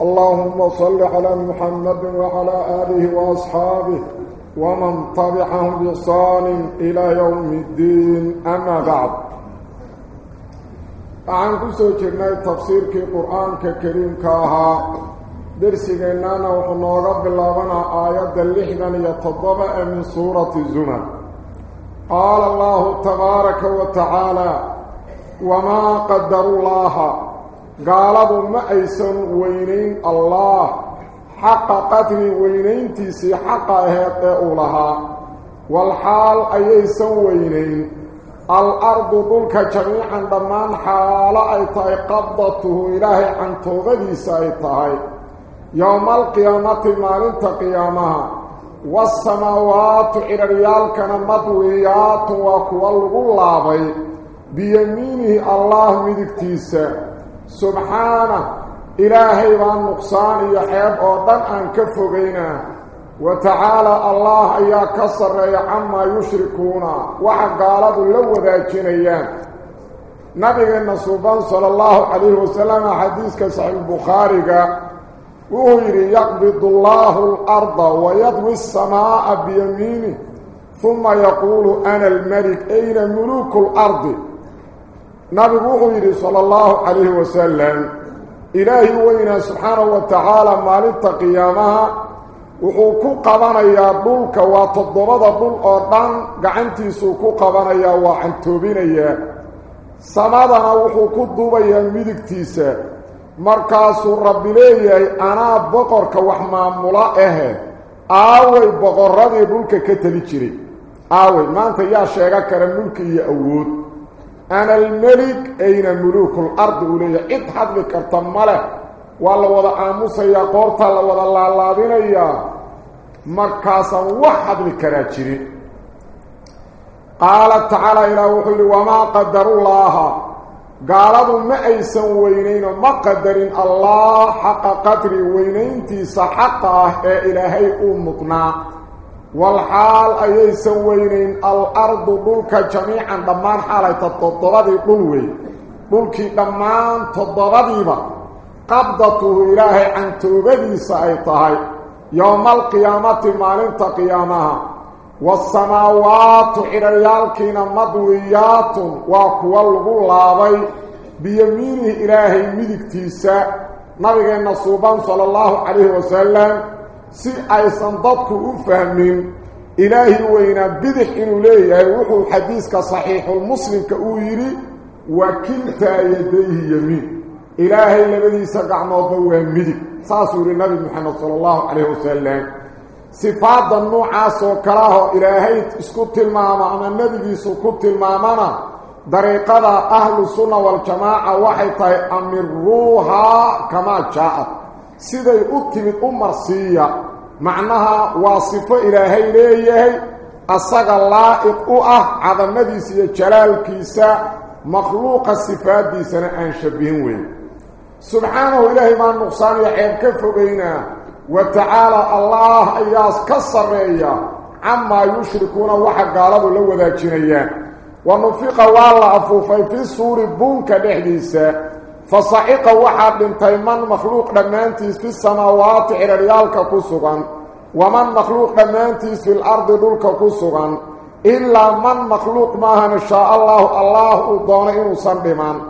اللهم صل على محمد وعلى آله وأصحابه ومن طبعهم بإحسان إلى يوم الدين. أما بعد عن كسو جرناي تفسير كي قرآن كريم كاها. درسينا وحنا رب اللهنا آيات اللحنا يتضبع من سورة الزمر قال الله تبارك وتعالى وما قدر الله قالوا ما أيسن وينين الله حق قدر وينين تيسي حق أهيط لها والحال أيسن وينين الأرض ذلك جميعا دمان حال أيتاي قبضته إلهي عن توغدي سايتاي يوم القيامة مالنت قيامها والسماوات إلى ريال كان مدويات وكوال غلابي بيمينه الله مدكتيسا سبحانه إلهي وان نقصان يحيب أردن أن كفقينا وتعالى الله أيا كسر عما يشركون. وحقالب لو ذاكينيان نبي النصوبان صلى الله عليه وسلم حديث كسع البخاري وهير يقبض الله الأرض ويضوي السماء بيمينه ثم يقول أنا الملك أين ملوك الأرض؟ نبي وحير صلى الله عليه وسلم إلهي وإنا سبحانه وتعالى مالت قيامها وحوكو قبانيا دولك وتضرد دول أردان قعنتي سوكو قبانيا وعنتوبينيا سمادنا وحوكو دوبيا مدكتيسا markaasuu rabbi leeyahay anaa boqorka wax maamula ahe aaway boqoradii dhulka ka tali jiray aaway maanta yaa sheega kara mulki iyo awood أنا الملك أين ملوك الأرض أولي إضحد بكرت الملك والله وضع موسى يا قرط الله وضع الله الله بنا يا. وحد بكراتشري. قال تعالى إلى وحل وما قدر الله. قالوا ما أيسن وينين ما قدر الله حق قدر وينين تي تيس إلى إلهي أمكنا ah ayaysan weynayn al-ardu dhulka jamiican dhammaan xaalayta toddobadii dhul wey dhulkii dhammaan toddobadiiba qabdatuhu ilaahay cantoobadiisa ay tahay yowma alqiyaamati maalinta qiyaamaha والسماوات عريالكينا مضويات وكوا لغو لابي بيمينه إلهي مدكتيسا نبينا صوبان صلى الله عليه وسلم سي أيسان ضدك أفهمين إلهي وإنا بدح إنو ليه وحو حديثك صحيح المسلم كأويري وكلتا يديه يمين إلهي لبدي سقع موضوع مدك ساسور النبي محمد صلى الله عليه وسلم صفات النوعاس وكراه إلهي اسكو تلماما أما النبي اسكو تلمامنا طريقة أهل سيدي أتمت أمرسية معناها واصفة إلهي ليه أصغى اللائق أه على النبي سيد جلال كيسا مخلوق الصفات دي سنة أنشبهن وين سبحانه إلهي ما النقصان يحيب كفر بينه وتعالى الله اياس كسريا عما يشركون وحق قالوا لو ذاكينيان ونفق والله افوفي في سور بونك دحديسا فصعق واحد من تيمن مخلوق دمانتيس في السماوات إلى ريالك كسغان ومن مخلوق دمانتيس في الأرض دولك كسغان إلا من مخلوق ما ان شاء الله الله دون انه صندمان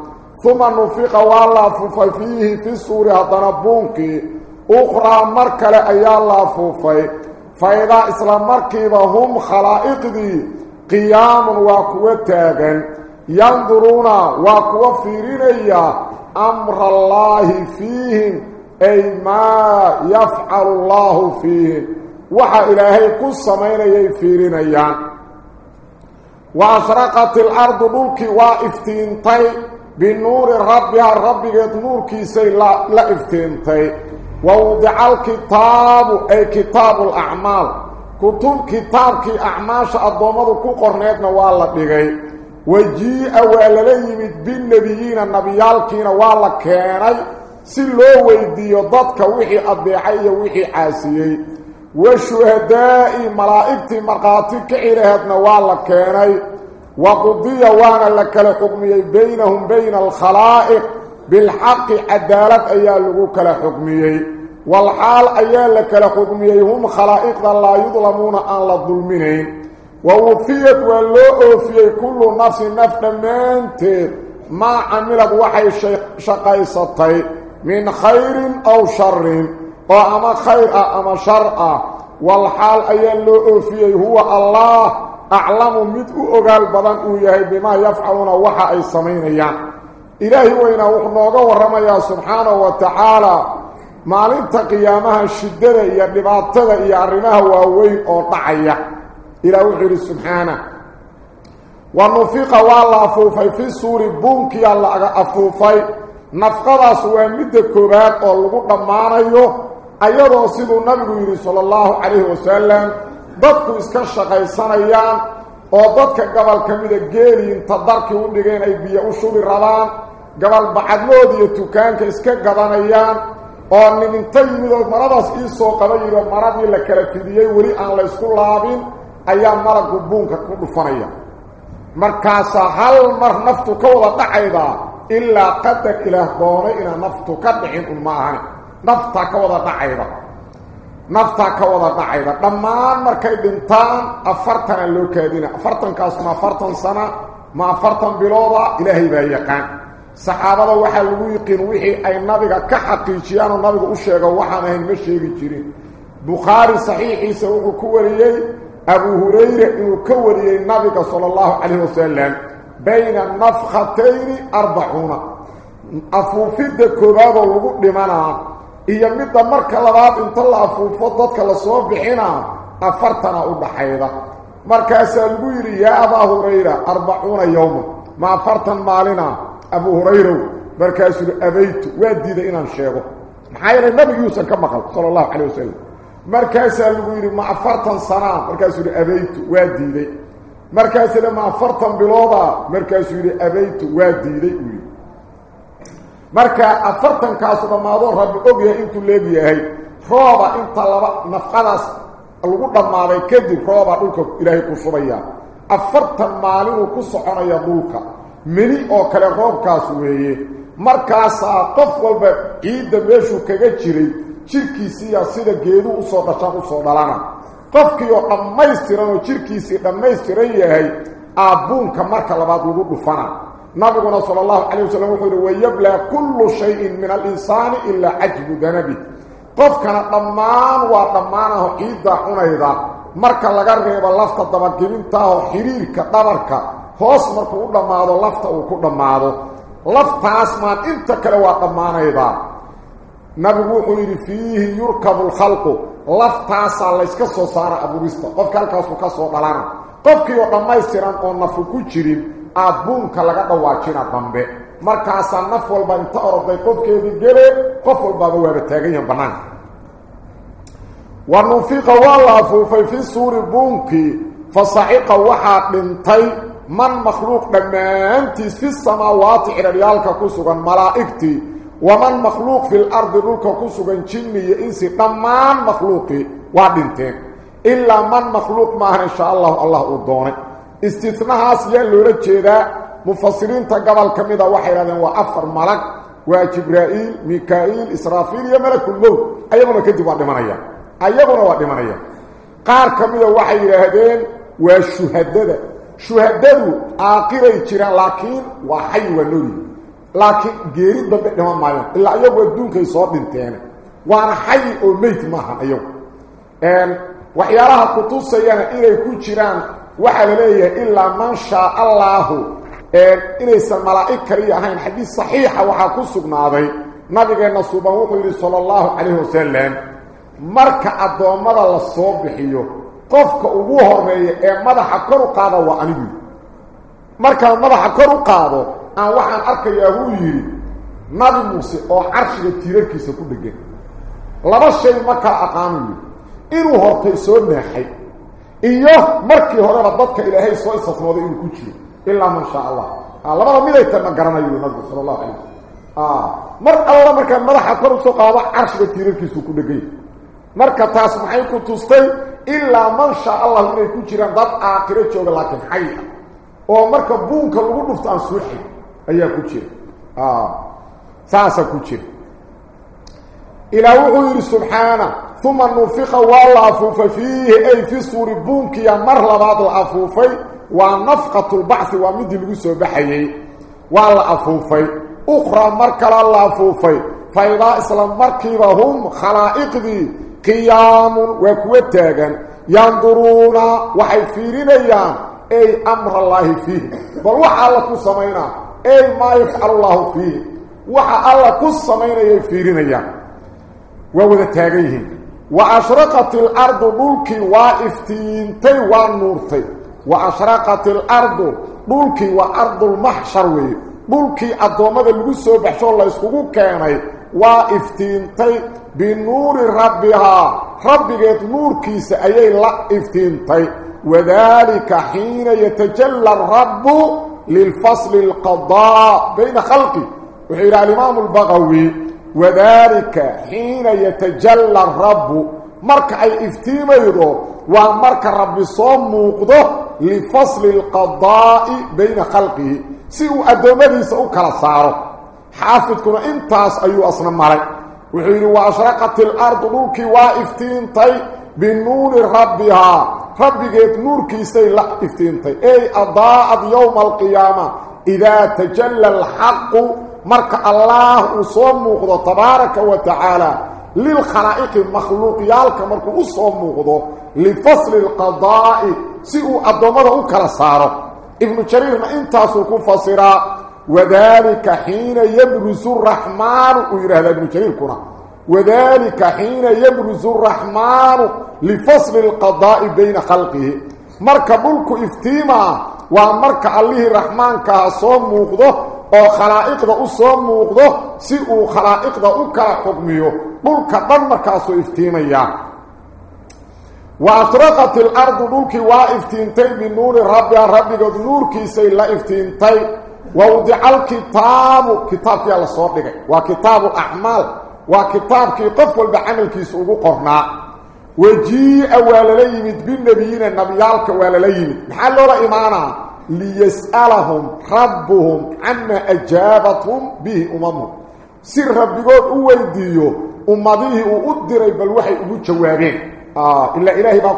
ثم نفق والله فيه في سور هذا بونكي أخرى مركلة أي الله فوفي. فإذا إسلام مركبة هم خلائق دي قيام وكوتاغا ينظرون وكوفيرين أمر الله فيهم أي ما يفعل الله فيهم. وحا إلهي كل سمين يفيرين أيان وأشرقت الأرض ملك وإفتينتي. بنور ربها الرب نور كيسي لا, لا إفتينتي. ووضع الكتاب أي كتاب الأعمال. كتب كتابك أعماش وجيء والليمد بالنبيين النبيالكين والله كاني سلو ويديو ضدك وحي أضيعي وحي عاسيي. والشهداء ملائكتي مرقاتك إلهتنا والله كاني وقضي وأنا لك لحكمي بينهم بين الخلائق. بالحق عدالة أيال لغوك لحكمي. والحال أيال لك لحكمي هم خلائق لا يظلمون أن لا ووفيت ولو أوفي كل نفس نفس منت ما عملت وحي شقيستي من خير أو شر. وأما خير أما شر. والحال أيال لو أوفي هو الله أعلم مدء أغال بدن أويهي بما يفعلون وحا أي سمينيان إلهي وإنا وحنوغا ورميا سبحانه وتعالى. maalinta qiyaamaha shidada iyo dhibaatada iyo arrimaha waaweyn oo dhacaya midda koowaad oo lagu dhammaanayo ayadoo siduu nabigu yidhi sala allahu calayhi wasalam dadku iska shaqaysanayaan oo dadka gobol ka mida geeli inta darkii u dhigeen ay biyo u shubi rabaan gobol bacadlood iyo tukaanka iska gadanayaan oo nin inta yimid oo maradaas ii soo qaba yidho maradii la kala fidiyey weli aan laysku laabin ayaa malaggu buunka ku dhufanaya markaasaa hal mar naftu ka wada dhacaydaa ilaa qadar ilaah doonay inaan naftu ka dhicin un ma ahani naftaa ka wada dhacayda naftaa ka wada dhacayda dhammaan markay dhintaan afartana loo kaadina afartankaas ma afartan sana ma afartan bilooda ilaahay baa yaqaan saxaabada waxaa lagu yiqiin wixii ay nabiga ka xaqiijiyaan oo nabiga u sheego waxaan ahayn ma sheegi jirin bukhaari saxiixiisa wuxuu ku wariyey أبو هريرة يكوري النبي صلى الله عليه وسلم بين النفختين أربعون أفوفيد كباب الوقت لمنا إيا مدى مركة لباب انطلع أفوفيدتك لصواب بحينا أفرتنا أبو حيدا مركة سألويري يا أبا هريرة أربعون يوم ما أفرتن مالنا أبو هريرة مركة سألويري أبيت وديد إنا الشيخ محايا النبي يوسف كما قال صلى الله عليه وسلم markaasaa lagu yidhi ma afartan sanaa markaasuu yidhi abaytu waa diiday markaasuu yidhi ma afartan bilooda markaasuu yidhi abaytu waa diiday uu yidhi marka afartankaasu dhammaadoo rabbi ogyahay intuu leegyahay rooba inta laba nafqadaas lagu dhammaaday kadib roobaa dhulka ilaahay ku shubayaa afartan maalinuu ku soconaya dhulka meni oo kale roobkaas weeye markaasaa qof walba ciidda meeshuu kaga jiray jirkiisiiya sida geedu usoo dhashaan usoo dhalana qofkii oo dhammaystiran oo jirkiisii dhammaystiran yahay aabbuunka marka labaad lagu dhufana nabiguna sala allahu calay wasalam wuxuu yihi wayablaa kullu shayin min alinsaani ilaa cajbu danabi qofkana dhammaan waa dhammaanaho ciiddaa cunayda marka laga reebo lafta dabagibintaahoo xiriirka dhabarka hoos markuu u dhammaado lafta uu ku dhammaado laftaas maan inta kale waa dhammaanaydaa nabigu wuxuu yidhi fiihi yurkabu lkhalqu laftaasaa layska soo saara abuurista. Qofka halkaasuu ka soo dhalana qofkii oo dhammaystiran oo nafu ku jirin aabbuunka laga dhawaajina dambe. Markaasaa naf walba inta oroday qofkeedii gele qof walbaaba waaba taagan yahan bannaanka wa nufiqa waa la afuufay fi suuri buunkii fa saciqa waxaa dhintay man makhluuq dhammaantiis fi samaawaati ciraryaalka ku sugan malaa'igtii dhammaan makhluuqii waa dhinteen ilaa man makhluuq maahan insha allahu allah uu doonay istinahaas yaa loola jeedaa mufasiriinta gobol ka mida waxay idhahdeen waa afar malag waa jibraa'iil mikaa'iil israafiil iyo malakulmowt ayaguna kadib waa dhimanaya ayaguna waa dhimanaya qaar ka mida waxay yidhaahdeen waa shuhadada shuhadadu aaqiray jiraan laakiin waa xay waa noolyi laakiin geeri dambe dhiman maayo ilaa iyagu adduunkay soo dhinteen waana xay oo meyd maaha iyagu waxyaalaha kutusayana inay ku jiraan waxaa la leeyahay ilaa man shaa allaahu inaysan malaa'ig kaliya ahayn xadiis saxiixa waxaa ku sugnaaday nabigeenna suuban wuxuu yidhi sala allahu calayhi wasalam marka addoommada la soo bixiyo qofka ugu horeeya ee madaxa kor u qaada waa anigu markaan madaxa kor u qaado aan waxaan arkayaa huu yidhi nabi muuse oo carshiga tiirarkiisa ku dhegan laba shay ma kala aqaanayo inuu hortay soo naaxay iyo markii horeba dadka ilaahay soo istisnooday inuu ku jiro ilaa man shaa allah labada miday tana garanayo nabigu sala allahu calay mar alla markaa madaxa kor usoo qaado carshiga tiirarkiisuu ku dhegay marka taas maxay ku tustay ilaa man shaa allah inay ku jiraan dad aakhiro jooga laakiin xay ah oo marka buunka lagu dhufto aan suuxin ايا كوتشي آه ساسا كوتشي إلى وحي سبحانه ثم نفخ والله عفوف فيه اي في صور بونك يا مر لبعض العفوفي ونفقه البعث ومد لو سو والله عفوفي أخرى مركل الله عفوفي فاذا اسلام مركب هم خلائق دي قيام وكوتاغن ينظرون وحيفيرين فيرين اي أمر الله فيه بل وحا لكو سمينا اي ما يفعل الله فيه وحا الله قصة مين يفيرين أيام وهذا تاريه وعشرقت الأرض بلكي وافتين تيوان نورتي وعشرقت الأرض بلكي وأرض المحشر بلكي الدومات الوسو بحشو الله يسخبوك كاني وافتين تي بنور ربها ربك نور كيس إيه لا افتين تي وذلك حين يتجلى الرب للفصل القضاء بين خلقي. وحيرا الإمام البغوي وذلك حين يتجلى الرب. مركع الافتيمة يدو ومركع الرب صوم وقضه لفصل القضاء بين خلقه سيو أدومه يسعو كالصارو حافظكم إنتاس أيو أصنام مالك. وحيرا وأشرقت الأرض نوكي وافتيم طيب بنور ربها. ربكيت نور كيستي لحتفتينتي أي أضاءت يوم القيامة. إذا تجلى الحق مرك الله صموك تبارك وتعالى. للخرائق المخلوق يالك مرك صموك لفصل القضاء. سيء أبدومده كالسارة ابن شرير ما انت سوكو فصرا وذلك حين يبرز الرحمن ويرهد ابن شرير كنا. وذلك حين يبرز الرحمن لفصل القضاء بين خلقه. مرك بلك افتيما ومرك عليه الرحمن كصوم موقضه أو خلائق ده صوم موقضه سيء خلائق ده اكرا حكميه بلك دمرك اصو يا وأطرقت الأرض بلك وافتينتي من نور ربي ربي قد نور كيسي لا افتينتين. ووضع الكتاب كتاب يالصور بك وكتاب الأعمال. Waa kitaabu acmaal waa kitaabkii qof walba camalkiisa ugu qornaa wajii'a waa lala yimid binebiyiina nabiyaalka waa lala yimid maxaa loola imaanaa liyas'alahum rabbuhum camaa ajaabathum bihi umamuhum si rabbigood u weydiiyo ummadihii uu u diray bal waxay ugu jawaabeen ilaa ilaahay baa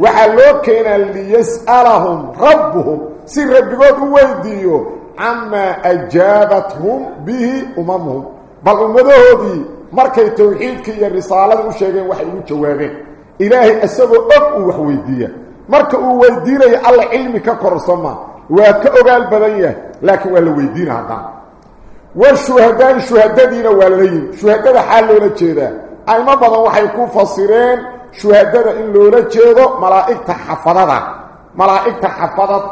وحلو كينا اللي يسألهم ربهم سير ربكوت ويديو عما أجابتهم به أمامهم بل أمده دي مركي توحيد كي الرسالة وشيغين وحيو جوابين إلهي أسابه أبقوا وحويدية مركي ويدينا العلم كقرصما وكأغال بدية لكن ولا ويدينا هذا والشهدان شهدان دينا والليل شهدان حالونا كذا أي مبضا وحيكون فصيرين شهادته إن لو لا جيده ملائكة حفظتها ملائكة حفظت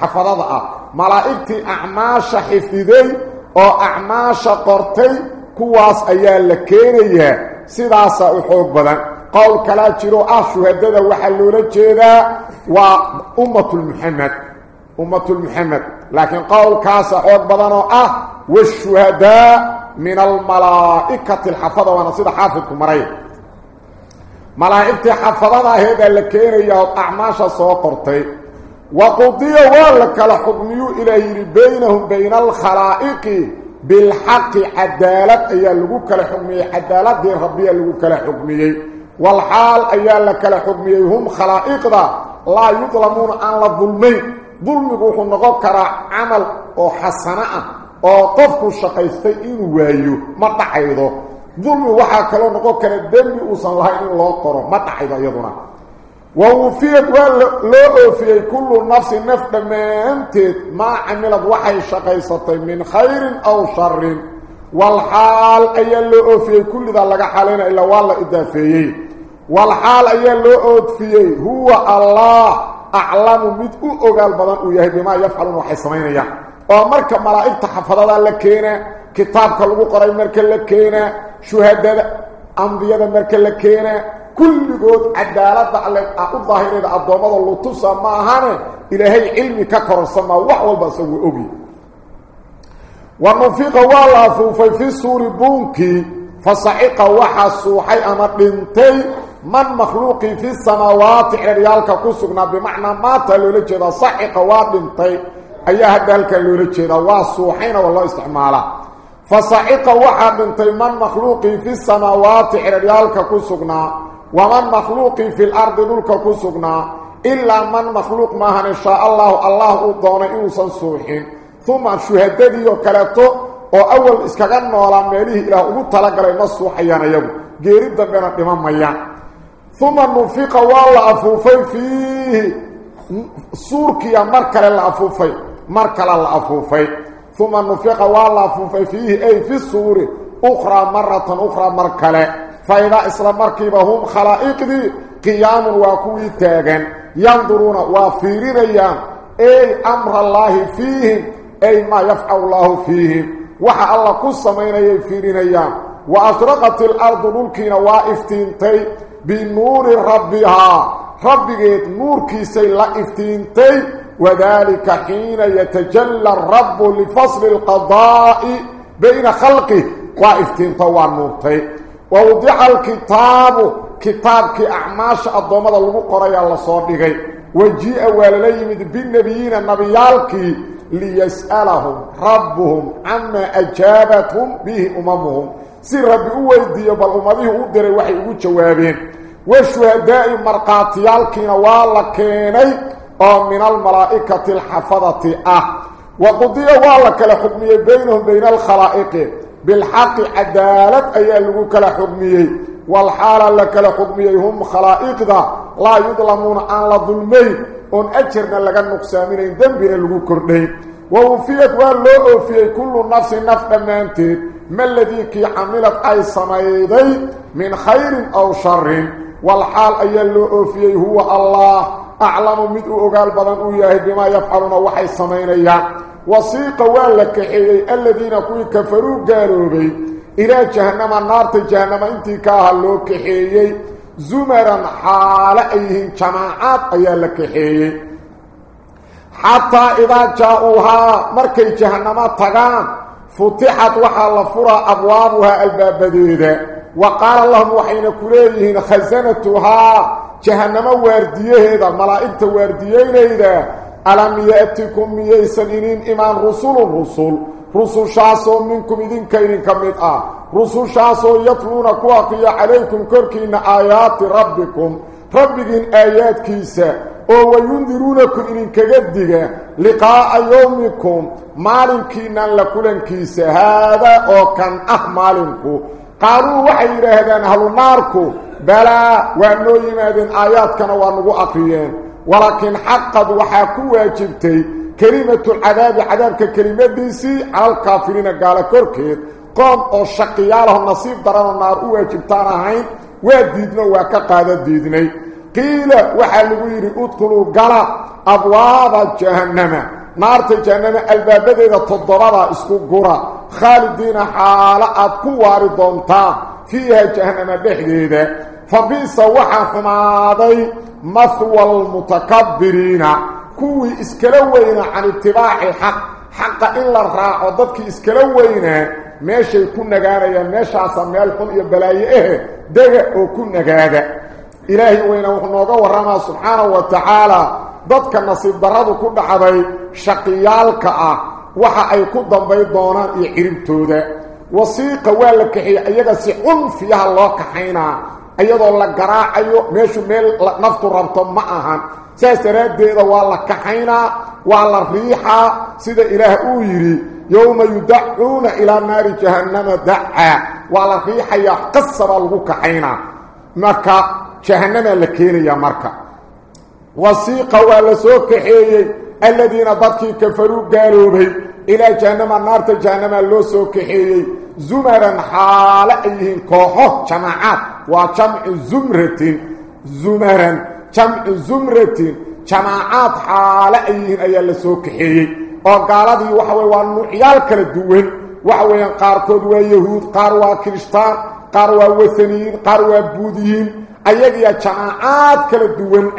حفظتها ملائكتي أعماش حفيدي أو أعماش قرتي كواس أيال لكينيه سداسا وحوق بدن. قول كلا جيرو اشهادته waxaa loola jeeda wa ummatul muhammad ummatul muhammad لكن قول كاس حوق بدن آه والشهداء من الملائكة الحفظة. وأنا حافظكم مريم ملائكه حفظها هيدا لكين يا اعماش سوقرتي وقضي ولك الحكمي إلى بينهم بين الخلائق بالحق عداله يا لوك الحكمي عداله دي ربي لوك الحكمي والحال ايا لك الحكمي هم خلائق لا يظلمون ان الظلمين ظلم روح نقكر عمل أو حسنه أو قف الشقيستين وايو ما ظلم وحا كلو نقو كر دمي وصل لها إلى قره ما تحيد يدنا ووفيت لو في كل نفس نفد ما انت ما عملت وحي شقيصه من خير أو شر والحال اي لو في كل ذا لغا حالين الا والله ادافيه والحال اي لو في هو الله اعلم مد أو غالبا ويه بما يفعلون وحي سمينيا ومركه ملائكه حفظه لكينه كتاب لو قري مركه لكينا شهداء أنبياء مركه لكينا كل قد عدالته علم الظاهر إذا ادمه لو تسا ما هنا إلى هي علم ككر السماء وحول بسو أبي. ونفق والله في في سور بونكي فصعق وحسو حي ام بنتي من مخلوق في السماوات ريالك كسغنا بمعنى ما تلول جدا صعق وابنتي أيها ذلك لو رجيدا واسو حين والله استعماله. Fasaciqa waxaa dhintay man makhluuqii fi samaawaati xeryaalka ku sugnaa waman makhluuqii fi lardi dhulka ku sugnaa ilaa man makhluuq maahan inshaa allahu allah uu doonay inuusan suuxin uma shuhadadii oo kaleeto oo awal iskaga noolaa meelihii ilaah ugu talagalay ma suuxayaan ayagu geeri dambena dhima mayaan uma nufiqa waa la afuufay fiihi suurkiya ثم نفق والله في فيه أي في الصور أخرى مرة أخرى مركلة. فإذا إسلام مركبهم خلائق دي قيام وكوي تاغن. ينظرون وفيرين أيام أي أمر الله فيهم أي ما يفعل الله فيهم. وحا الله قصة مين أي فيرين أيام. وأسرقت الأرض نلكين وإفتين تي بنور ربها. ربك نور كيس لا إفتين وذلك حين يتجلى الرب لفصل القضاء بين خلقه. وإفتين طوار مرتين ووضع الكتاب كتاب كأعماش الضمد المقرى يالصور وجيء والليمد بالنبيين النبيالك ليسألهم ربهم عما أجابتهم به أممهم. سير ربي هو يدي أويدي بالأمده أدري وحي أجوابين وشو دائم مرقاتيالكين والكينيك أو من الملائكه الحفظه آه وقضي والله لحكميه بينهم بين الخلائق بالحق عداله اي لو كل حكميه والحاله لك لحكميه هم خلائق ذا لا يظلمون ان ظلمي ان اجرنا لغا نقسامين ذنب لو كردي ووفيت والله في كل نفس نفما انت ما الذي كي عملت اي صميدي من خير أو شر والحال اي لو هو الله oofiyey huwa allah aclamu mid u ogaal badan uu yahay bimaa yafcaluuna waxay samaynayaan wasiiqa waa la kaxeeyey aladiina kuwii kafaruu gaaloobay ilaa jahannama naarta jahannama intii ka aha loo kaxeeyey zumaran xaale ay yihiin jamaacaad ayaa la kaxeeyey xataa idaa jaa-uuhaa وقال اللهم وحين كليهن خزنتها جهنم ورديه هذا ملائكة ورديه هذا ألم يأتكم مئي سنينين إمان رسول الرسول رسول شاسو منكم إذن كيرين كميت. آه. رسول شاسو يطلون كواقيا عليكم كركين آيات ربكم. ربكين آيات كيسة. أو ينذرونكم إذن كجدك لقاء يومكم. مالكين لكل كيسة. هذا أو كان أحمالكم قالوا وحي يرهدان هلو ناركو بلا وانو يمادين آيات كانوا وانو أقريين ولكن حقا وحاكو واجبتي كلمة العذاب عذاب كلمة ديسي على الكافرين قال كوركيد قوم أو شقيا لهم نصيب دران النار أو واجبتان هين واديدنا واكا قادة ديدني. قيل وحا لغيري أدخلوا قلا أبواب الجهنم ku waari doontaan fiiha jahannama dhexdeeda fa bi'sa waxaa xumaaday mahwa almutakabbiriina kuwii iskala weynaa can itibaaci xaq xaqa in la raaco dadkii iskala weynaa meeshay ku nagaanayaan meeshaasa meel xun iyo balaayo ahe dega oo ku nagaada ilaahay weyna wuxuu nooga warramaa subxaanahu wa tacaala dadka nasiib darradu ku dhacday shaqiyaalka ah waxa ay ku dambay doonaan iyo ciribtooda wasiiqa waa la kaxiyey iyaga si cunfiyaha loo kaxaynaa iyadoo la garaacayo meeshu meel naftu rabto ma ahan saas daraaddeeda waa la kaxaynaa waa la riixaa sida ilaah uu yidhi yowma yudacuuna ilaa naari jahannama dacaa waa la riixayaa qasabaa lagu kaxaynaa marka jahannamaa la keenayaa marka وسيقا ولا سو كخيي الذين بطكي كفروا قالوا به. إلى جهنم النار تجنم لو سو كخيي زمرن حالهم كوخ جماعات وجمع زمرتين. زمرن جمع زمرتين. جماعات حالهم أي لا سو كخيي أو قالدي وحوي وانو عيال كلا دوين وحوي قار كود ويهود قار وا كريستيان قار وا وثنيين قار وا بوذيين ايغيا جماعات كلا دوين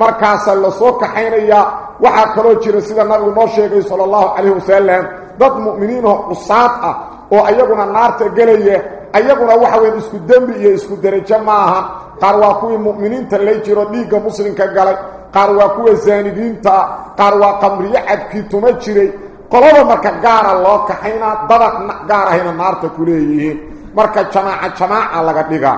markaasaa la soo kaxaynayaa waxaa kaloo jira sida nabigu noo sheegay sala allahu calayhi wasalam dad mu'miniinoo cusaad ah oo ayaguna naarta gelaya ayaguna waxa weyan isku dembi iyo isku derajo ma aha qaar waa kuwii mu'miniinta lay jiro dhiigga muslimka galay qaar waa kuwa zaanigiinta qaar waa qamriyo cadkii tuma jiray qolada marka gaara loo kaxaynaa dabaq gaar ahayna naarta ku leeyihiin marka jamaaca jamaaca laga dhigaa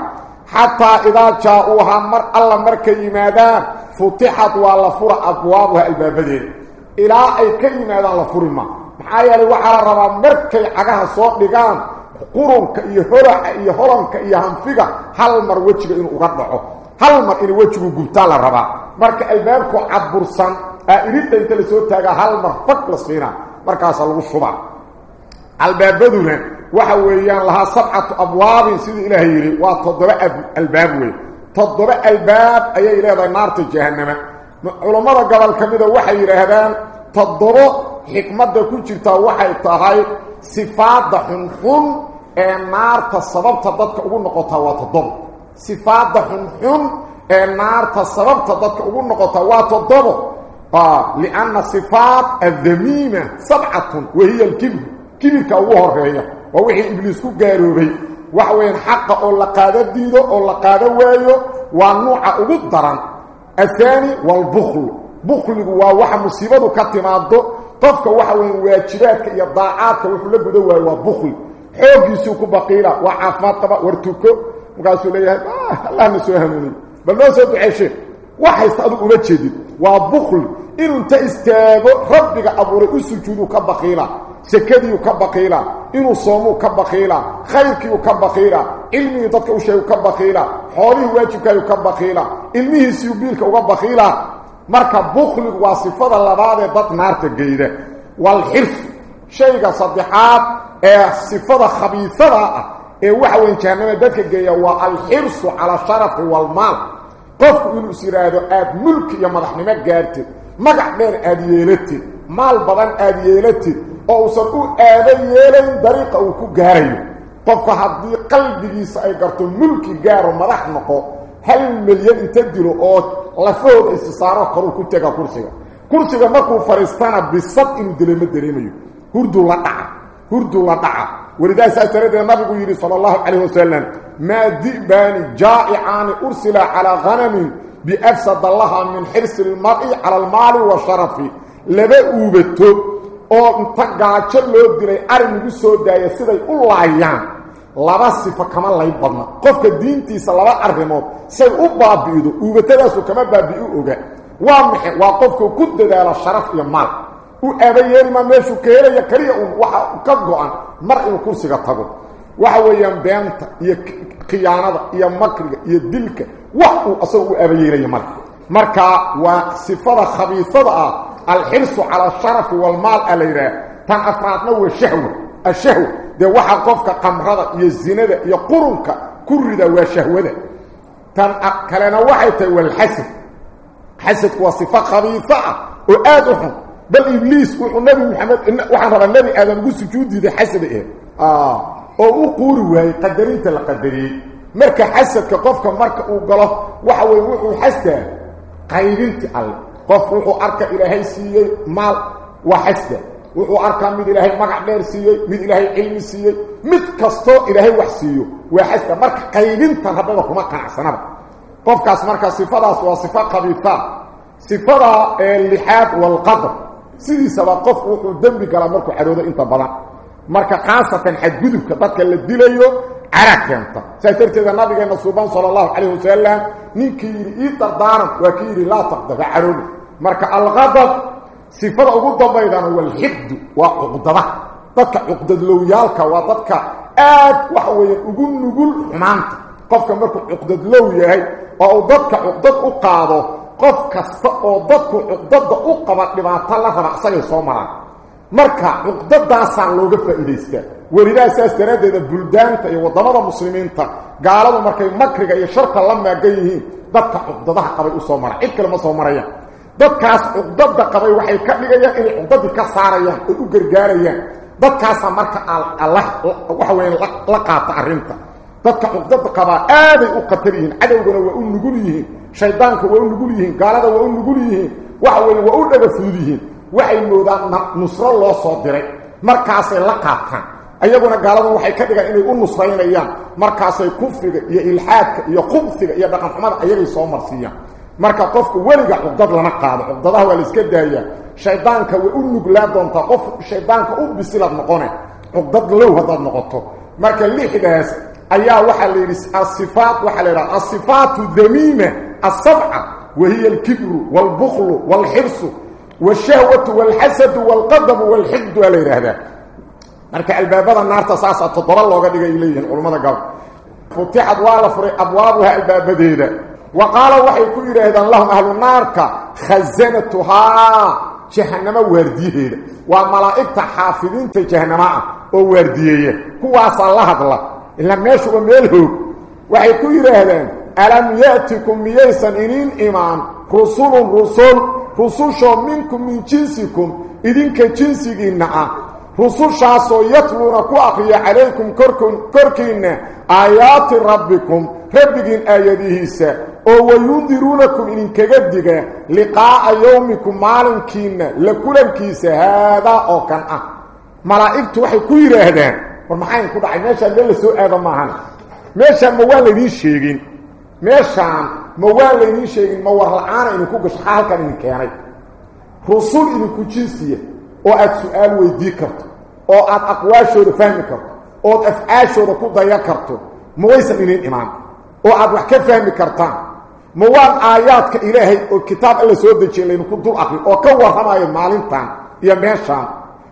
ilaa ay ka yimaadaan la furi ma maxaa yeelay waxaa la rabaa markay cagaha soo dhigaan qurunka iyo holaca iyo holanka iyo hanfiga hal mar wejiga inuu uga dhaco hal mar inuu wejigu gubtaa la rabaa marka albaabku cabursan aa iridda inta lasoo taagaa hal mar fag la siinaa markaasaa lagu shubaa albaabaduna waxa weeyaan lahaa sabcatu abwaabin sidii ilaahay yidhi waa toddoba albaab wey toddoba albaab ayay leedahay naarta jahannama culammada gobol ka mida waxay yidhaahdaan toddobo xikmadda ku jirtaa waxay tahay sifaadda xunxun ee naarta sababta dadka ugu noqotaa waa toddobo sifaadda xunxun ee naarta sababta dadka ugu noqotaa waa toddobo lianna sifaat addamiima sabcatun wahiya alkibr kibirka ugu horeeya waa wixii ibliis ku gaaroobay waxa weeyaan xaqa oo la qaado diido oo la qaado waayo waa nuuca ugu daran athaani waalbukhlu bukhligu waa waxa musiibadu ka timaado qofka waxa weeyaan waajibaadka iyo daacaadka wuxuu la gudo waayo waa bukhli xooggiisuu ku baqiila waa caafimaad qaba war tuko markaasuu leeyahay allahna soo hanuuniy bal noo soo duceesheen wax haysta adigu uma jeedid waa bukhli inuu inta istaago rabbiga abuuray u sujuuduu ka baqiila sekadiiu ka baqiila inuu soomuu ka baqiila khayrkiiu ka baqiila cilmigii dadka u sheegu ka baqiila xoolihii waajibkaayu ka baqiila ilmihiisiiu biilka uga baqiila marka bukhligu waa sifada labaadee dad naarta geyda walxirsu shayga saddexaad ee sifada khabiisada ah ee waxa weyn jahannama dadka geeya waa alxirsu cala sharafi walmaal qofku inuu is yidhaahdo aada mulki iyo madaxnimo gaartid magac dheer aada yeelatid maal badan aada yeelatid oo uusan u aada yeelayn dariiqa uu ku gaarayo qofka haddii qalbigiisa ay garto mulki gaaro madax noqo hal milyan inta dilo oo lafahooda isisaaro koruu ku tega kursiga kursiga markuu fadhiistana bisad inuu dilo ma dareemayo hurduu la dhaca hurduu la dhaca welidaa saas daradeed nabigu yidhi sala allahu calayh wasalam maa di'baani jaa'icaani ursila calaa hanamin biafsada laha min xirsi ilmar'i cala almaali wa sharafi laba uubato oo inta gaajo loo dilay arin ugu soo daaya siday u laayaan laba sifo kama lay badna qofka diintiisa laba arrimood say u baabi'ido uubatadaasu kama baabi'i oga waa maxe waa qofka ku dadaalo sharaf iyo maal u aabayeelima meeshuu ka helaya keliya uun waxa ka go-an mar inuu kursiga tago waxa weeyaan beenta iyo khiyaanada iyo makriga iyo dilka wax uu asagoo u aabayeelaya male marka waa sifada khabiisada ah الحرص على الشرف والمال الليلة تن أفرادنا هو الشهوة الشهوة ده واحد قفك قمغضة يزينة يقرنك كرد هو الشهوة تن أقلنا واحدة هو الحسد. حسد وصفة خبيثة. وآدهم. بل إبليس والنبي محمد وحرر النبي آدم قل سجود ده حسد إيه. آه. وقوروا هاي قدرين تلقدرين مركة حسد كقفك مركة وقلق وحوة وحسد قيرين تقلق قف روحو أركا إلى هي سي مال وحسده روحو أركا من إلهي مقعدير سيئي من هي علم سيئي متكستو إلهي وحسيه وحسده مركا قيلين تنهبه هما قاع قف قفك اسمركا صفادة وصفاء قبيفة صفادة اللحاد والقدر سيدي سبا قفوه دمبي قال مركو حدوده انت بلا مركا قاسة حدوده كتبك اللي دليه عرك انت سيترتي ذا نبي صلى الله عليه وسلم نكيري إيطر دارك وكيري لا تقدر عروني marka alqadab sifada ugu dambaydana walxibdu waa cuqdada dadka cuqdadlowyaalka waa dadka aad waxa weeye ugu nugul xumaanta qofka markuu cuqdadlow yahay oo uu dadka cuqdad u qaado qof kasta oo dadku cuqdada u qaba dhibaato la raba isagay soo maraan marka cuqdadaasaa looga faa'iidaystaa welidaa saas daraaddeeda buldaanta iyo waddamada muslimiinta gaaladu markay makriga iyo sharka la maagan yihiin dadka cuqdadaha qabay u soo maraan cid kale ma soo marayaan dadkaas cuqdada qabay waxay ka dhigayaan inay cuqdadii ka saarayaan oy u gargaarayaan dadkaasa marka waxa weya la qaata arrinta dadka cuqdada qabaa aaday u khatar yihiin cadowgana waa u nugul yihiin shaydaanka waa u nugul yihiin gaalada waa u nugul yihiin waxa weeye waa u dhaga fudud yihiin waxay moodaan nusro loo soo diray markaasay la qaataan ayaguna gaaladu waxay ka dhigaan inay u nusraynayaan markaasay kufriga iyo ilxaadka iyo khubsiga iyo dhaqanxumada ayagay soo marsiiyaan marka qofku weliga cuqdad lama qaado cuqdadaha waa la iska daayaa shaydaanka way u nuglaa doontaa qof shaydaanka u bisilaad noqone cuqdad low haddaad noqoto marka lixdaas ayaa waxaa la yidhi asifaat waxaa la yidhaha asifaatu damiima asabca wahiya alkibru waalbuklu waalxirsu waalshahwatu waalxasadu waalqadabu waalxiqdu aa la yidhaahdaa marka albaabada naarta saasaa toddoba looga dhigay ay leeyihiin culammada gab futixad waa la furay abwaabuha albaabadeeda ku yidhaahdaan lahum ahlu naarka khasanatuhaa jahanamo waardiyaheeda waa malaa'igta xaafidiinta jahanamo ah oo waardiyeeya kuwaasaa la hadla ilaa meeshu waa meel hoog waxay ku yidhaahdeen alam ya'tikum miyaysan iniin imaan rusulun rusul rusushoo minkum min jinsikum idinka jinsigiinna ah rusushaasoo yatluuna ku akriya calaykum korkiinna aayaati rabbikum rabbigiin aayadihiisa kan ah malaa'igtu waxay ku yidhaahdaan war maxayn ku dhacay meeshaan meel la soo aado maahan meeshaan ma waan laydiin sheegin meeshaan ma waan laydiin sheegin ma war la-aana idinku gasho xaa halkan idin keenay rusul idinku jinsiya oo aada su-aal weydii karto oo aada aqwaashooda fahmi karto ood afcaashooda ku daya karto ma waysan idin imaan oo aada wax ka fahmi kartaan aayaadka ilaahay oo kitaab alla soo dejiya laydinku dul aqrin oo ka warramayo maalintan iyo meeshaan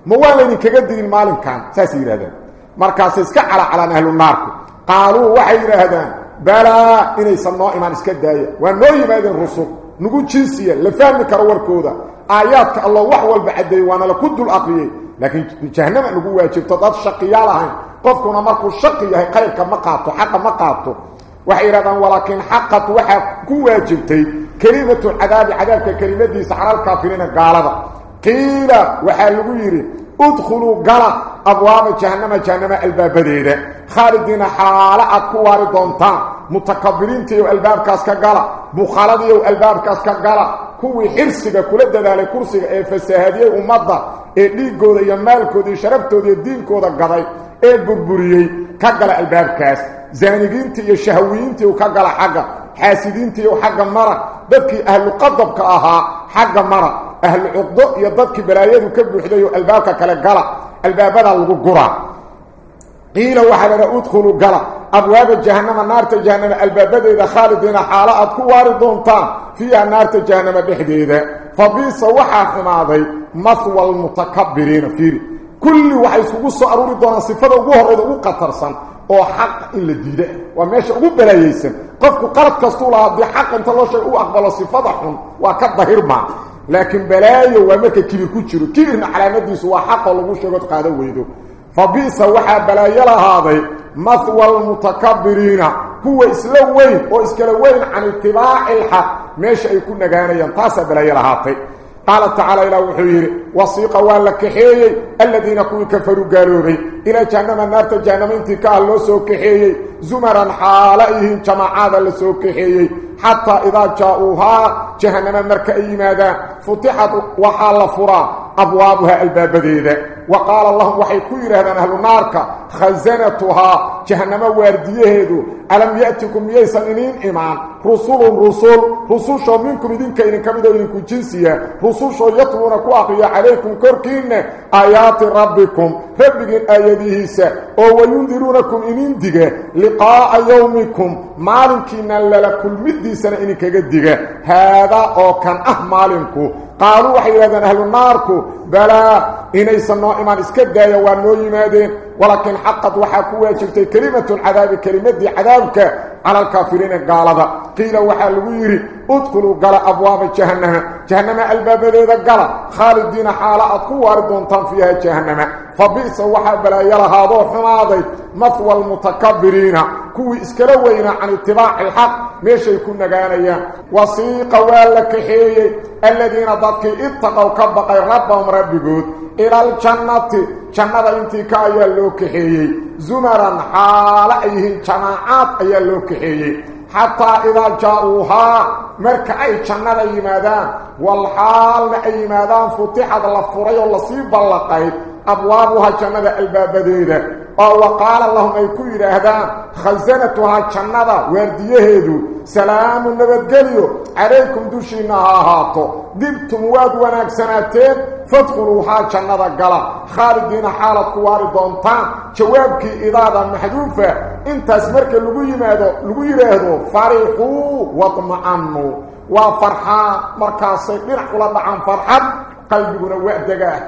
ma waan laydinkaga digin maalinkan saasay yidhahdaan markaasay iska calaacalaan ahlu naarku qaaluu waxay yidhaahdaan balaa inaysan noo imaan iska daaya waa noo yimaadeen rusul nagu jinsiya la fahmi karo warkooda aayaadka allah wax walba caddeeyey waana la ku dul aqriyey laakiin jahanama nagu waajibto dad shaqiyaal ahayn qofkuna markuu shaqi yahay khayrka ma qaato xaqa ma qaato walaakiin xaqat waxaa ku waajibtay kelimatu cadaabi cadaabka kelimadiisa cala alkaafiriina gaalada qiila waxaa lagu yidhi udkhuluu gala abwaaba jahannama jahannama albaabadeeda khaalidiina xaalo aad ku waari doontaan mutakabiriintiiyo albaabkaas ka gala bukhaaladiiyo albaabkaas ka gala kuwii xirsiga kula dadaalay kursiga ee fasaahadiyey ummadda ee dhiiggooda iyo maalkooda iyo sharaftooda iyo diinkooda gaday ee burburiyey ka gala albaabkaas زانيدينتي يا شهويينتي وكغلا حقا حاسدينتي وحاجه مرة. دبكي أهل القضب كأها حاجة مرة. أهل العقد يا دبكي برايد كبخديو البابك كلا غلا البابا لوغورا قيل واحد أنا ادخلوا غلا أبواب جهنم نار جهنم الباب بده خالدين حالات كوارد دونتا فيها نار جهنم بحديده فبيص في ماضي مثوى المتكبرين في كل واحد يسوق سو اروري دون صفه أو هوريده أو قطرسن oo xaqa in la diida waa meesha ugu balaayeysan qofku qalad kastuu lahaa haddii xaqa inta loo sheeg u aqbalo sifada xun waa ka dahirmaa laakiin balaayo waa marka kibir ku jiro kibirna calaamadiisu waa xaqoo lagu sheegood qaado weydo fa bi'sa waxaa balaayo lahaaday mahwa almutakabiriina kuwa isla weyn oo iskala weyn can itibaaci ilxaq meesha ay ku nagaanayaan taasaa balaayo lahaatay قال تعالى إلى وحيره وصيقا والكحي الذين كفروا قالوا لي إلى جهنم النار تجنم انت قال لو سوكحي زمرا حاله جمع هذا لسوكحي حتى إذا جاءوها جهنم مركه ايماده فتحت وحال فرا أبوابها الباب ذيذه وقال الله وحي كيرهدان أهل النارك خزنتها جهنم وارديهدو. ألم يأتكم يسنين إيمان؟ رسول رسول رسول شو منكم دين كاين كبدا ينكو جنسية. رسول شو يطورك واقيا عليكم كركين آيات ربكم. ربكين آياته أو ويندرونكم إنين ديغة لقاء يومكم. مالكين للكل مدي سنة إنكا ديغة هذا أو كان أهمالكم قالوا حيرا أهل النارك بلا إنيسا نوع ah iska daaya waa noo yimaadeen ولكن حقت وحاكوا جلتي كلمة عذاب كلمة دي عذابك على الكافرين قال ذا قيل وحالويري ادخلوا قال أبواب جهنم. جهنم ألباب ذي ذا قال خالدين حالة قوة ردون تنفيها جهنم. فبئس وحاب لا يلها دور حماضي مثوى المتكبرين. كوي اسكروين عن اتباع الحق ماذا يكون نقانيا. وصيق والك حي الذين ضدك اتقوا كبقى ربهم رب ربكوت إلى الجنة جنة انتكاية اللو انتي كايا لو كحي زمرا حال أيهن جماعات أيا لو كحي حتى إذا جاءوها مركع أي جنة يمادان والحال أي يمادان فتحت لفري واللصيب اللقيد أبوابها جنة الباب ديدة وقال اللهم أي كل هذا خزنتها جنة وارديهدو سلام النبتقليو عليكم دوشينها هاتو دبتم واد وناك سنتين فادخلوها جنة قلا خالدين حالة كواري دونتان جوابك إضادة محذوفة انت اسمرك لغوي ماذا فريقوا واطمعنوا وفرحان مركاسي بنحو لدعان فرحان قلبنا وعدقاه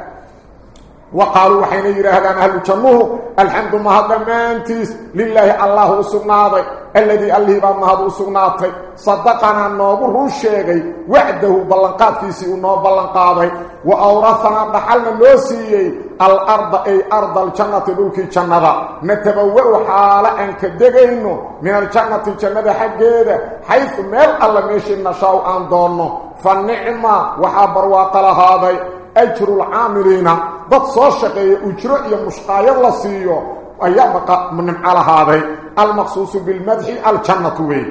وقالوا حين يراهدان أهل جنوه الحمد مهد مانتيس لله الله سبناضي الذي بان مهد سبناضي صدقنا النوبر الشيغي وعده بلنقاتكيسي ونوب بلنقاضي وأورثنا بحلنا اللوسيي الأرض أي أرض الجنة دولك الجنة نتبوأ حالة أنك دقينو من الجنة الجنة حقيدة حيث ميل الله ميشي النشاو أن دونه. فالنعمة وحابر واقل هذا أجر العاملين. ضد صوشقي أجر يا مشقايا لسيو أيبقى من على هذا المخصوص بالمدح الجنة وي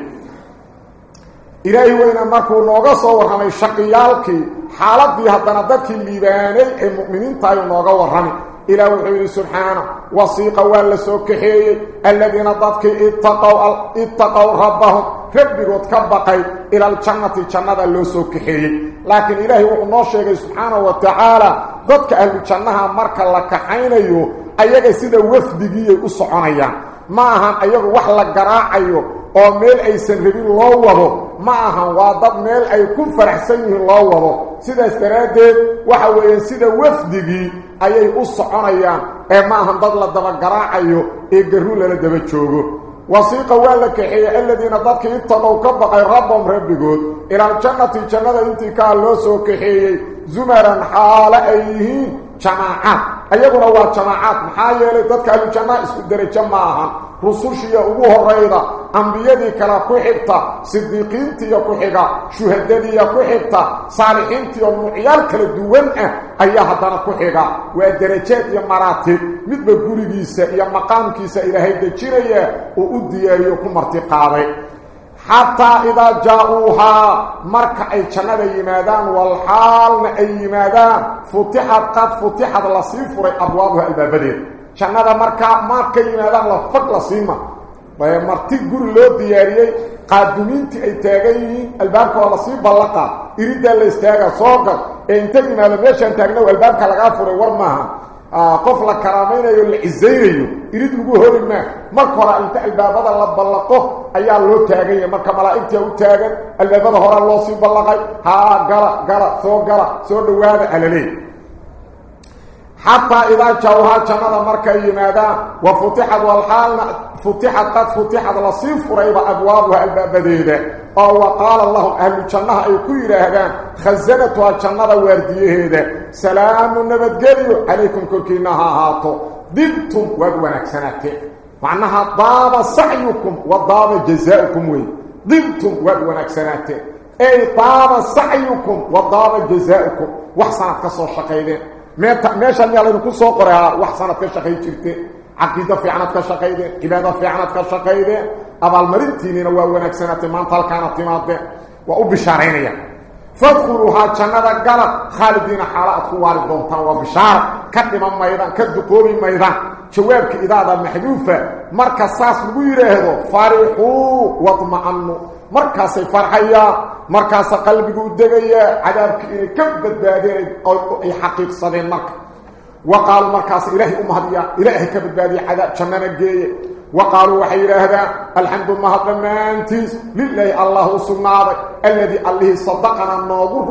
إلهي وين مركو نوغا صور همي شقيالكي حالات دي هدنا ضدك الليباني المؤمنين تايو نوغا ورهمي إلى وحيد سبحانه وصيق ولا سوكحي الذين ضدك اتقوا, اتقوا ربهم. ربكود كبقي إلى الجنة الجنة اللي سوكحي. لكن إلهي وحنو شيء سبحانه وتعالى ضدك أهل الجنة مركا لكحينيو أيها سيدا وفدقية أسعنيا. maahan ayagu wax la garaacayo oo meel aysan rabin loo wado ma ahan waa dad meel ay ku faraxsan yihiin loo wado sidaas daraaddeed waxa weeyaan sida wafdigii ayay u soconayaan ee ma ahan dad la daba garaacayo ee garuu lala daba joogo la kaxeeyey aladiina dadkii intaqow ka baqay rabbahum rabbigood ilaaljannati jannada intii kaa loo soo kaxeeyey zumaran xaalo ay yihiin jamaacaad waa jamaacaad maxaa yeelay dadka ahlujannaha isku derajo ma ahan rusushiya ugu horayda ambiyadii kale ku xigta sidiiqiintiiya ku xiga shuhadadiiya ku xigta saalixiintiiyo nuucyaal kala duwan ah ayaa haddana ku xiga waa derajaad iyo maraatib midba gurigiisa iyo maqaamkiisa ilaahay dejinaya uu u diyaariyo ku حتى إذا جاءوها مركع أي جنة يمادان والحال يمادان فتحت قد فتحت لصيفر أبوابها البابدين جنة مركع مركع يمادان لفق لصيمة ويمرتي قول له دياريي قادمينتي أي تاغيين البابك ولصيب بلقا. إريد اللي استاغا صوغا. انت يمادا ميشان تاغنا والبابك لغافر ورماها. qof la karaamaynayo la cizaynayo irid lagu hori maa marka hore inta albaabada la ballaqo ayaa loo taaganya marka malaa'igta u taagan albaabada hore loo sii ballaqay haa gala gala soo gala soo dhawaada alaley حتى إذا جاءوها جنة مركا يمادا وفتحت والحال فتحت قد فتحت لصيف ريب أبوابها البابديدة أو وقال الله أهل الجنة أي كير هذا خزنتها الجنة وارديه سلام النبتقري عليكم كلكينها هاتو دبتم وبنكسنته معناها ضاب سعيكم وضاب جزاؤكم وي. دبتم وبنكسنته أي ضاب سعيكم وضاب جزاؤكم. وحصلت كسو شقيدة. ما ماشي اللي عليه كل سوق راه وحصلت كشقيده جبته عقيدة في عنق كشقيده قباده في عنق كشقيده ابل مرتينين وبنكسنته من طال كانت مادة. وابشارينيا فاذكروا هاتشانا دا قلب خالدين حالات خوارد بمطان وبشارة maydaan jawaabka idaada maxduufa marka saas lagu yidhaahdo farixuu wadma'anu markaasay farxayaan markaasa qalbigu u degayaa cadaabkii inay ka badbaadeen ay xaqiiqsadeen marka waqaaluu markaas ilaahay u mahadiyaa ilaahay ka badbaadiya cadaab jannana geeye وقالوا وحي هذا الحمد لله ضمانتيس لله الله سبحانه الذي الله صدقنا الناظر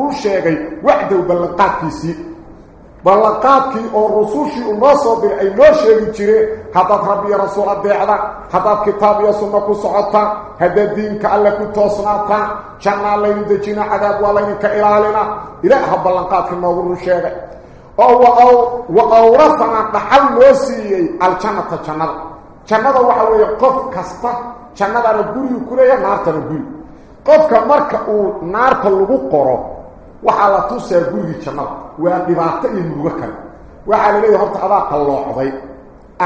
ballanqaadkii oo rusushii uu noo soo diray ay noo sheegi jire haddaad rabbi iyo rasuul adeecda haddaad kitaab iyo sunno ku socota haddaad diinka alle ku toosnaata jannaa laynu dejina cadaab waa laydinka ilaalina ilaah ha ballanqaadkii noogu run sheegay. Oo wa awrasanaa dhaxal noo siiyey aljannata jannada. Jannada waxa weeye qof kasta jannadana gurigu ku leeyahay naartana guri. Qofka marka uu naarta lagu qoro murugo kale waxaa la leeyahay horta adaa qalloocday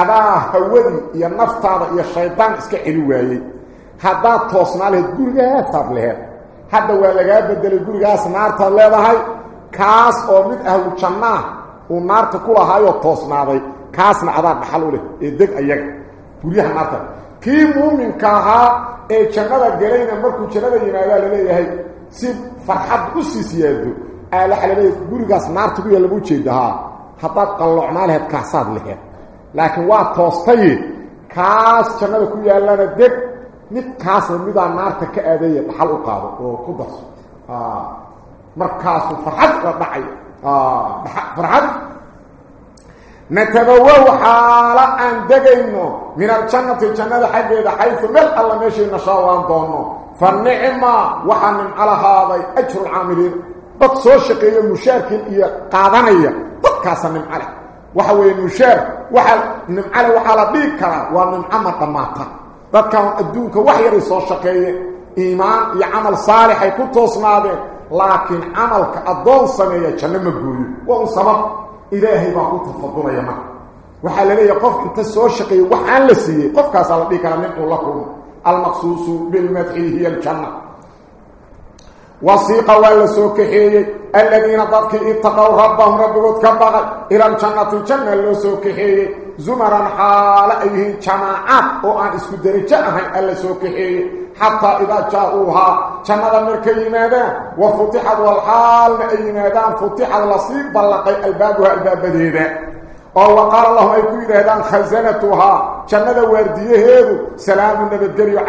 adaa hawadii iyo naftaada iyo shaydaan iska celi waayey haddaad toosnaa lahayd gurigaasaad laheed hadda waa lagaa bedelay gurigaas naartaad leedahay kaas oo mid ahlu jannaah uu naarta ku lahaayoo toosnaaday kaasna adaa dhaxal u leh ee deg ayaga guryaha naarta galayna markuu jannada yimaadaa laleeyahay si farxad u sii siyaado aala xalaleeyahay gurigaas naarta ku yaal lagu jeedahaa haddaad qalloocnaa laheyd kaasaad laheed laakiin waa toostaye kaas jannada ku yaallana deg mid kaasna midaa naarta ka aadaya dhaxal u qaado oo ku darso markaasuu farxad la dhacay farxad نتبوه حالا أن دقينه من الجنة الجنة حقه إذا حيث بل الله ماشي نشاوه أن دونه فالنعمة وحنم على هذا أجر العاملين. بطسو الشقية المشاركة إيا قادنية بطكاسة من على. وحوه المشارك وحال نم على وحالا بيكرا ونم أما طماقا بطكاون الدونك وحي رسو الشقية إيمان يعمل صالح يكون توصنا به. لكن عملك الدون سنية جنم بقولي وهو سبب. إلهي باقوت الفضل يا مكة وحالنا يقف أنت سوشقي وحال لسي. قف كاس على ديك رمين لكم المقصوص بالمدعي هي الجنة. وصيق الله سوكي الذين ضدك إتقوا ربهم ربك اتكبغت إلى الجنة. الجنة اللي سوكي zumaran xaalo ay yihiin jamaacaad oo aan isku derajo ahayn alla soo kaxeeyey xataa idaa jaa-uuhaa jannada markay yimaadaan wa futixad walxaalna ay yimaadaan futixad lasii ballaqay albaabuha albaabadeeda oo wa qaala lahum ay ku yidhaahdaan khasanatuhaa jannada waardiyaheedu salaamu nabadgelyo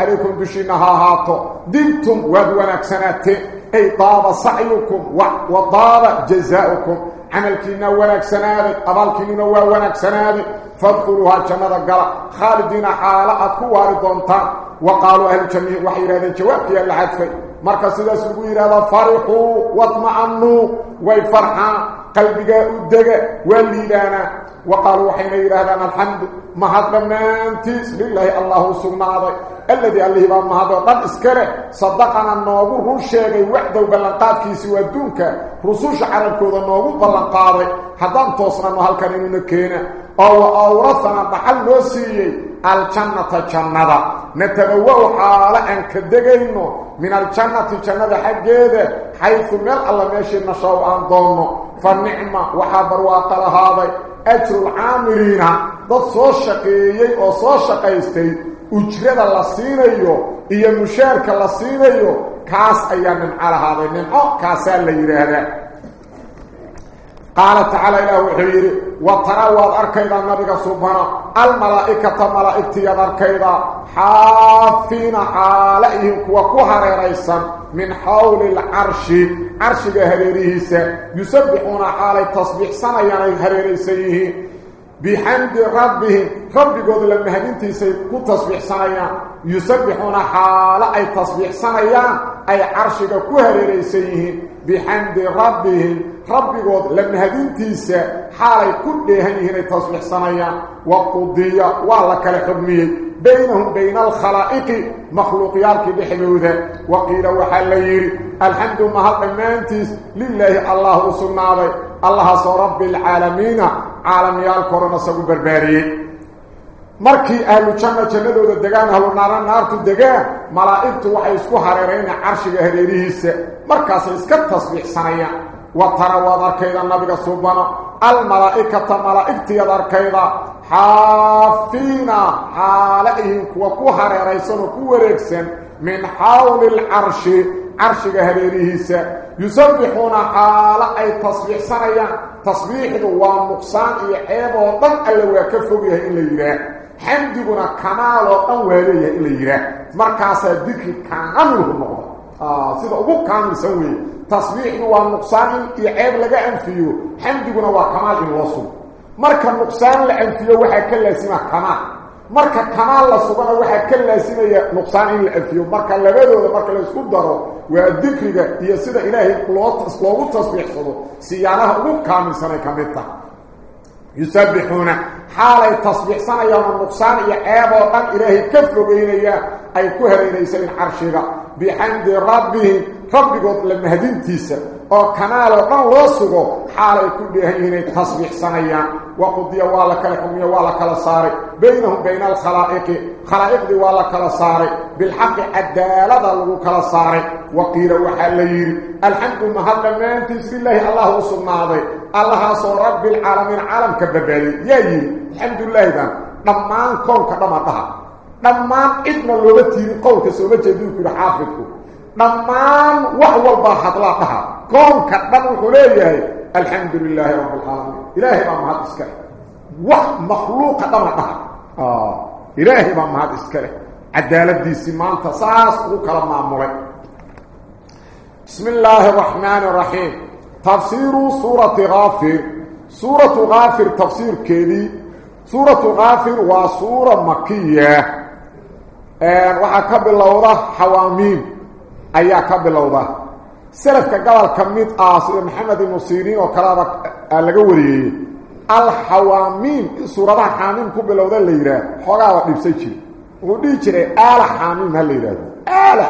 أي طاب صعيكم وطاب جزاؤكم. عملكي نوانك سنابي قبلكي نوانك سنابي. فاذكروها كمذا قال خالدين حالة كوار دونتان وقالوا أهل كمي وحيرا ذي كواكي اللحات فيه marka sidaas lagu yidhahdaa farixuu wadma'annuu way farxaan qalbigaa u dega waa liibaanaa wa qaaluu waxayna yidhaahdaan alxamdu mahad dhammaantiis lilaahi allahu sugnaaday alladii allihii baa mahadoo dhan iska leh sadaqana noogu run sheegay waxdow ballanqaadkiisii adduunka rususha carabkooda noogu ballanqaaday haddaan toosnano halkan inuuna keena oo wa awrasana dhaxal noo siiyey aljannata من الجنة الجنة حقيقة. حيث مال الله ماشي نشاو عن ضنه فالنعمة وحبر وأطل هذا أجر العامرين ضد صوت شقيقي أو صوت شقيقي أجرد الله سينيو إيا مشارك الله سينيو كاس أيام من على هذا. من أو كاس اللي يريده قال تعالى إلى وحير وتروا اركيدا نبيك سبحان الملائكة ملائكة يدركيدا حافين عليهم وكهر رئيسا من حول العرش. عرش هريره يسبحون على التسبيح سنا يا يعني هريره بحمد ربهم رب قد لما هدينتي سي كو تسبيح سنا يعني يسبحون على التسبيح سنا يعني، أي عرش كهريره la mahadintiisay ku tasbiixsanayaan yusabbixuuna xaalo ay tasbiixsanayaan ay carshiga ku hareeraysan yihiin bixamdi rabbihim rabbigood la mahadintiisa xaalay ku dheehan yihiin ay tasbiixsanayaan wa qudiya waa la kala xugmiyey baynahum bayna alkhalaa'iqi makhluuqyaalkii markii ahlu janna jannadooda degaan ahlu naara naartu degaan malaa'igtu waxay isku hareerayna carshiga hareerihiisa markaasay iska tasbiixsanayaan wa tara waad arkayda nabiga subano almalaa'ikata malaa'igtiyaad arkayda xaafiina xaala ihin kuwa ku hareeraysan oo ku wareegsan min xawli alcarshi carshiga hareerihiisa yusabbixuuna xaalo ay tasbiixsanayaan tasbiixdu waa nuqsaan iyo ceeb oo dhan alle waa ka fog yahay kaamilsan weeye tasbiixdu waa nuqsaan in iyo ceeb laga anfiyo xamdiguna waa kamaal in loo sugo marka nuqsaan la anfiyo waxaa ka laasima kamaal marka kamaal la sugana waxaa ka laasimaya nuqsaan in la anfiyo marka labadooda marka la isku daro waa dikriga iyo sida ilaahay loo loogu tasbiixsado siyaalaha ugu kaamilsanay ka mid taha يسبحون. حالي تصبح سنة يوم النقصان يعيب وقال إلهي كفرقين إياه أي كهرين إيسان عرشيغا بحمد ربهم ربكم لما هدين تيسا oo kanaal oo dhan loo sugo xaalay ku وقضي والله كلكم يا والله كلا صاري بينهم بين الخلائق. خلائق دي والله كلا صاري بالحق عدالة ضلوا كلا صاري وقيل وحليل الحق مهلا ما انت بسم الله الله وصلنا عليه الله صور رب العالمين عالم كبدالي ياي الحمد لله ده ضمان كون كدمتها ضمان ابن لوتي قول كسوما جديد في حافظكم ضمان وحول باحط لاقها كون كدمن خليه الحمد لله رب العالمين. إلهي بام هذا إسكره. ومخلوق طمعها آه. إلهي بام هذا إسكره. عدالة دي سمان تصاص وكلام عمره بسم الله الرحمن الرحيم. تفسير سورة غافر. سورة غافر تفسير كيلي. سورة غافر وسورة مكية. آه، وحكب الله حواميم. أيها كب الله ah laga wariyey alxawaamiin in suuradaha xaamiim ku bilowda la yidhaah xoogaaba dhibsan jire wuxuu dhihi jiray aala xaamiim ha la yidhaahdo aala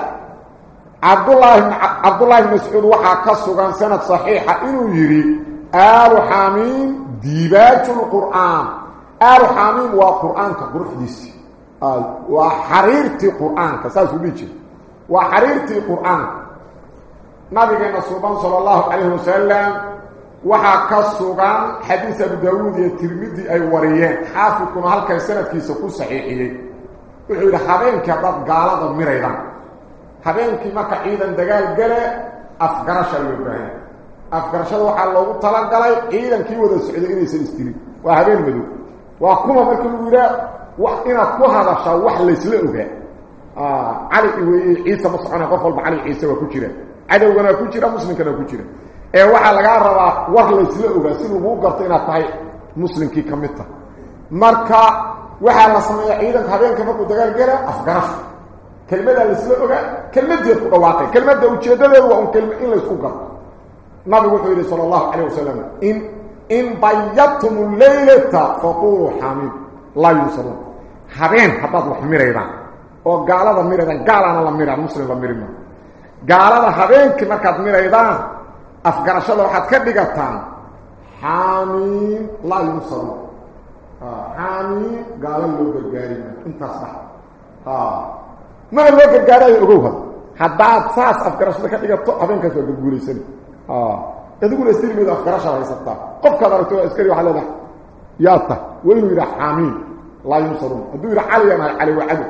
cabdullaahi cabdullaahi bn mascuud waxaa ka sugan sanad saxiixa inuu yidhi aalu xaamiim diibaaju lqur'aan aalu xaamiim waa qur'aanka quruxdiisii waa xariirtii qur'aanka saasuu dhihi jiray waa xariirtii qur'aanka allahu calayhi wasalam waxaa ka sugan xadiis abu daawuud iyo tirmidi ay wariyeen xaafidkuna halkan sanadkiisa ku saxiixiyey wuxuu yidhi habeenkii haddaad gaalada miraydaan habeenkii marka ciidan dagaal gale afgarasha loo baahanya afgarashada waxaa loogu talagalay ciidankii wada socday inaysan istilin waa habeen madow waa kuma markii lagu yidhaa wax inaad ku hadashaa wax laysla ogaa cali weeye ciise ma socona qof cadowgana ku jira muslimkana ku jira ee waxaa lagaa rabaa war laysla ogaa si laguu garto inaad tahay muslimkii ka mid tahay marka waxaa la sameeya ciidanka habeenka markuu dagaal gala afgarasho kelmadaa laysla ogaa kelmadeed ku dhawaaqay kelmadda ujeedadeedu waa un kelma in laysku garto nabigu wuxuu yidhi sala allahu calayh wasalam in in bayadtum leylata faquluu xamiim laa yuusaluun habeen haddaad wax miraydaan oo gaalada miraydaan gaalaana la miraa muslim la miri maa gaalada habeenkii markaad miraydaan afgarashada waxaad ka dhigataan xaamiim laa yunsaruun xaamiim gaalo loo gargaari intaas dhah mana loo gargaarayo ogow had haddaad saas afgarashada ka dhigato habeenkaas waa garguulaysani adiguna istirmeedu afgarashaad haysataa qofkaad aragto askari waxaa leedahay yaa ta waa inuu yidhaha xaamiim laa yunsaruun hadduu yidhaha caligan ahay cali waa cadow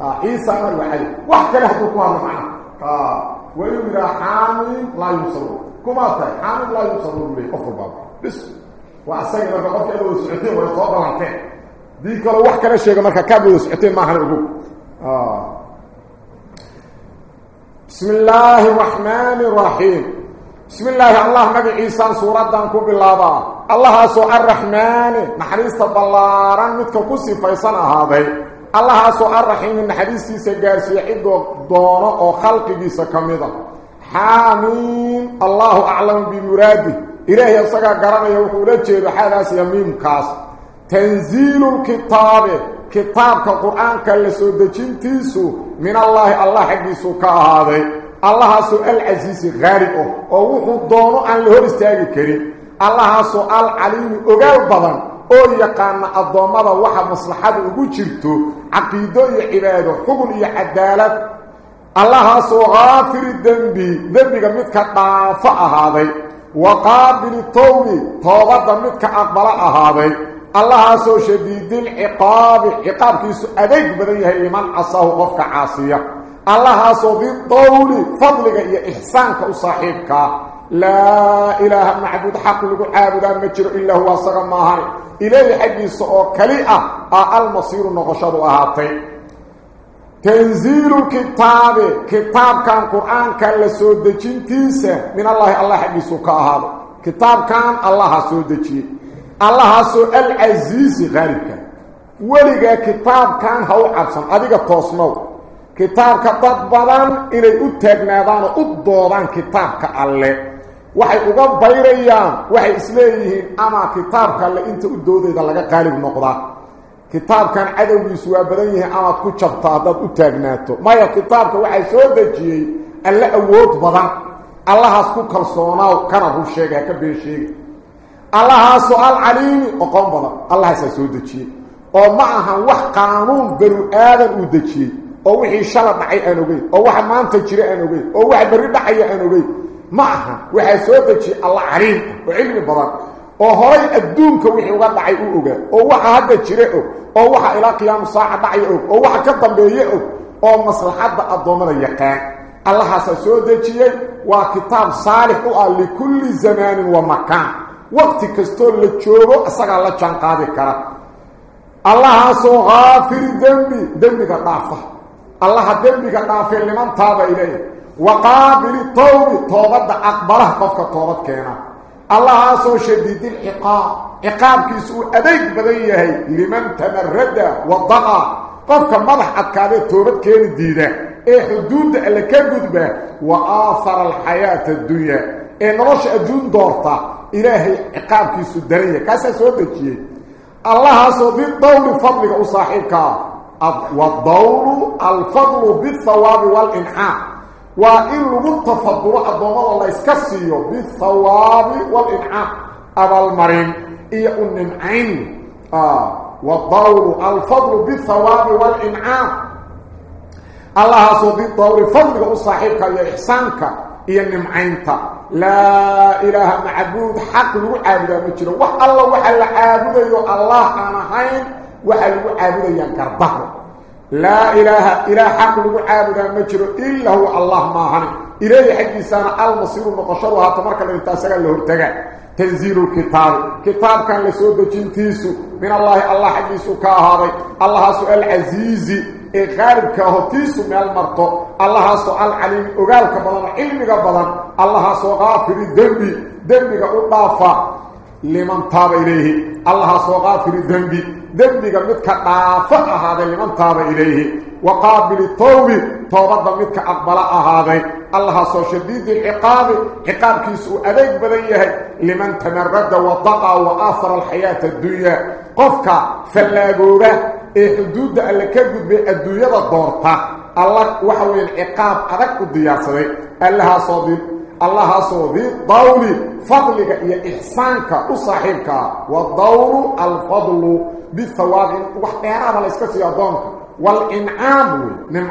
آه، عيسى الوحيد وحتى له تقوى معنا ويقول لها آه، حامل لا يوصلون كما تقول حامل لا يوصلون لي أفر بابا. بس. وعسي ربا قف وسعتين ويطوضى معتين دي كلا وحكا لشيك مركا كابل وسعتين ما هنعبوك آه. بسم الله الرحمن الرحيم. بسم الله الله ما عيسى سورة دانكو بالله الله سوء الرحمن. نحن يستطلع رمتك قصي فيصل هذا. Allahaasoo arraxiimi naxariistiisa gaarsiiya cidoo doono oo khalqigiisa ka mida xaamiim allaahu aclamu bimuraadih ilaahay isagaa garanaya wuxuu ula jeedo xaadaas iyo miimkaas tanziilu lkitaabe kitaabka qur-aanka la soo dejintiisu min allaahi allah xaggiisuu ka ahaaday allahaasoo alcasiisi khaalib ah oo wuxuu doono aan la hor istaagi karin allahaasoo alcaliimi ogaal badan oo yaqaana addoommada waxa maslaxada ugu jirto caqiido iyo cibaado xugun iyo cadaalad allahaasoo kaafiri dembi dembiga midka dhaafo ahaaday wa qaabili towbi toobadda midka aqbalo ahaaday allahaasoo shadiidilciqaabi ciqaabkiisu adeeg badan yahay liman casaahu qofka caasiya allahaasoo bidowli fadliga iyo ixsaanka u saaxiibkaa laa ilaaha macbuud xaq lagu caabudaa ma jiro ilaa huwa asaga maahan ilaahi xaggiisa oo kali ah aa almasiiru noqoshadu ahaatay tanziilu kitaabi kitaabkan qur-aanka la soo dejintiisa min allaahi allah xaggiisuu ka ahaado kitaabkan allaha soo dejiyey allahaasoo alcasiisi qaalibka weligaa kitaabkan ha u cabsan adiga toosnow kitaabka dad badan inay u taagnaadaan oo waxay uga bayrayaan waxay isleeyihiin ama kitaabka alle inta u doodayda laga qaalib noqdaa. Kitaabkan cadowgiisu waa badan yahay amaad ku jabto haddaad u taagnaato. Maya kitaabka waxaa soo dejiyey alle awood badan. Allahaas ku kalsoonaaw kana run sheega ha ka been sheegi. Allahaasoo alcaliimi oqon badan. Allahaasaa soo dejiyey. Oo ma ahan wax qaanuun banu aadan uu dejiyey. Oo wixii shala dhacay aan ogeyn. Oo waxa maanta jira aan ogeyn. Oo waxa berri dhacaya aan ogeyn ogaa oo waxa hadda jira og oo waxa ilaa qiyaamu saaca dhacaya og oo waxa ka dambeeye og oo maslaxadda addoommada yaqaan allahaasaa soo dejiyey waa kitaab saalix u ah likulli zamaanin wa makaan waqti kastoo la joogo isagaa la jaan qaadi kara allahaasoo haafiri dembi dembiga dhaafa allaha dembiga dhaafee liman taaba ilayh وقابل الطور توبد اقبره قف توبد كينا. الله سو شديد العقاب. عقاب كي سو أديك بدية لمن تمرد وضغى. قف مرح اكاد توبد كين ديدة. اي حدود كبد به. وآثر الحياة الدنيا. إيه ان رش أجون دورتا. إلى عقاب كي سو درية. كاس سو دجي الله سو بي طول فضلك وصاحبك الضول الفضل بالثواب والإنحاء. وإن المتفضل أدوم الله يسكسيه بالثواب والإنعام أبا المرين إيا النمعين والدور الفضل بالثواب والإنعام الله سوف يطور فضل وصحيحك يا إحسانك إيا النمعين لا إله معبود حق لعابده مجرى وح الله وحل عابده يو الله أنا حين وحل عابده ينكر بحره ilaah xaq lagu caabudaa ma jiro ilaa huwa allah maahani ilayhi xaggiisaana almasiiru noqoshadu haata marka la dhinta asagaa la hortaga tanziilu lkitaabi kitaabkan la soo dejintiisu min allaahi allah xaggiisu ka ahaaday allahaasu alcasiizi ee qaalibka hotiisu meel marto allahaasoo alcaliimi ogaalka badan oo cilmiga badan allahaasoo kaafiri dembi dembiga u dhaafa liman taaba ilayhi allahaasoo kaafiri dembi dembiga midka dhaafo ahaaday liman taaba ilayhi wa qaabili tawbi toobadda midka aqbala ahaaday allahaasoo shadiidi lciqaabi ciqaabkiisu uu adeeg badan yahay liman tamarada wadaqa wa aahara alxayaata addunya qofka fallaagooba ee xuduudda alle ka gudbay adduunyada doorta alla waxa weeyaan ciqaab adag u diyaarsaday allahaasoo الله صوفي ضول فضلك يا إحسانك وصاحبك والضول الفضل بالثواب. وحيرا على اسكت يا دونك. والإنعام من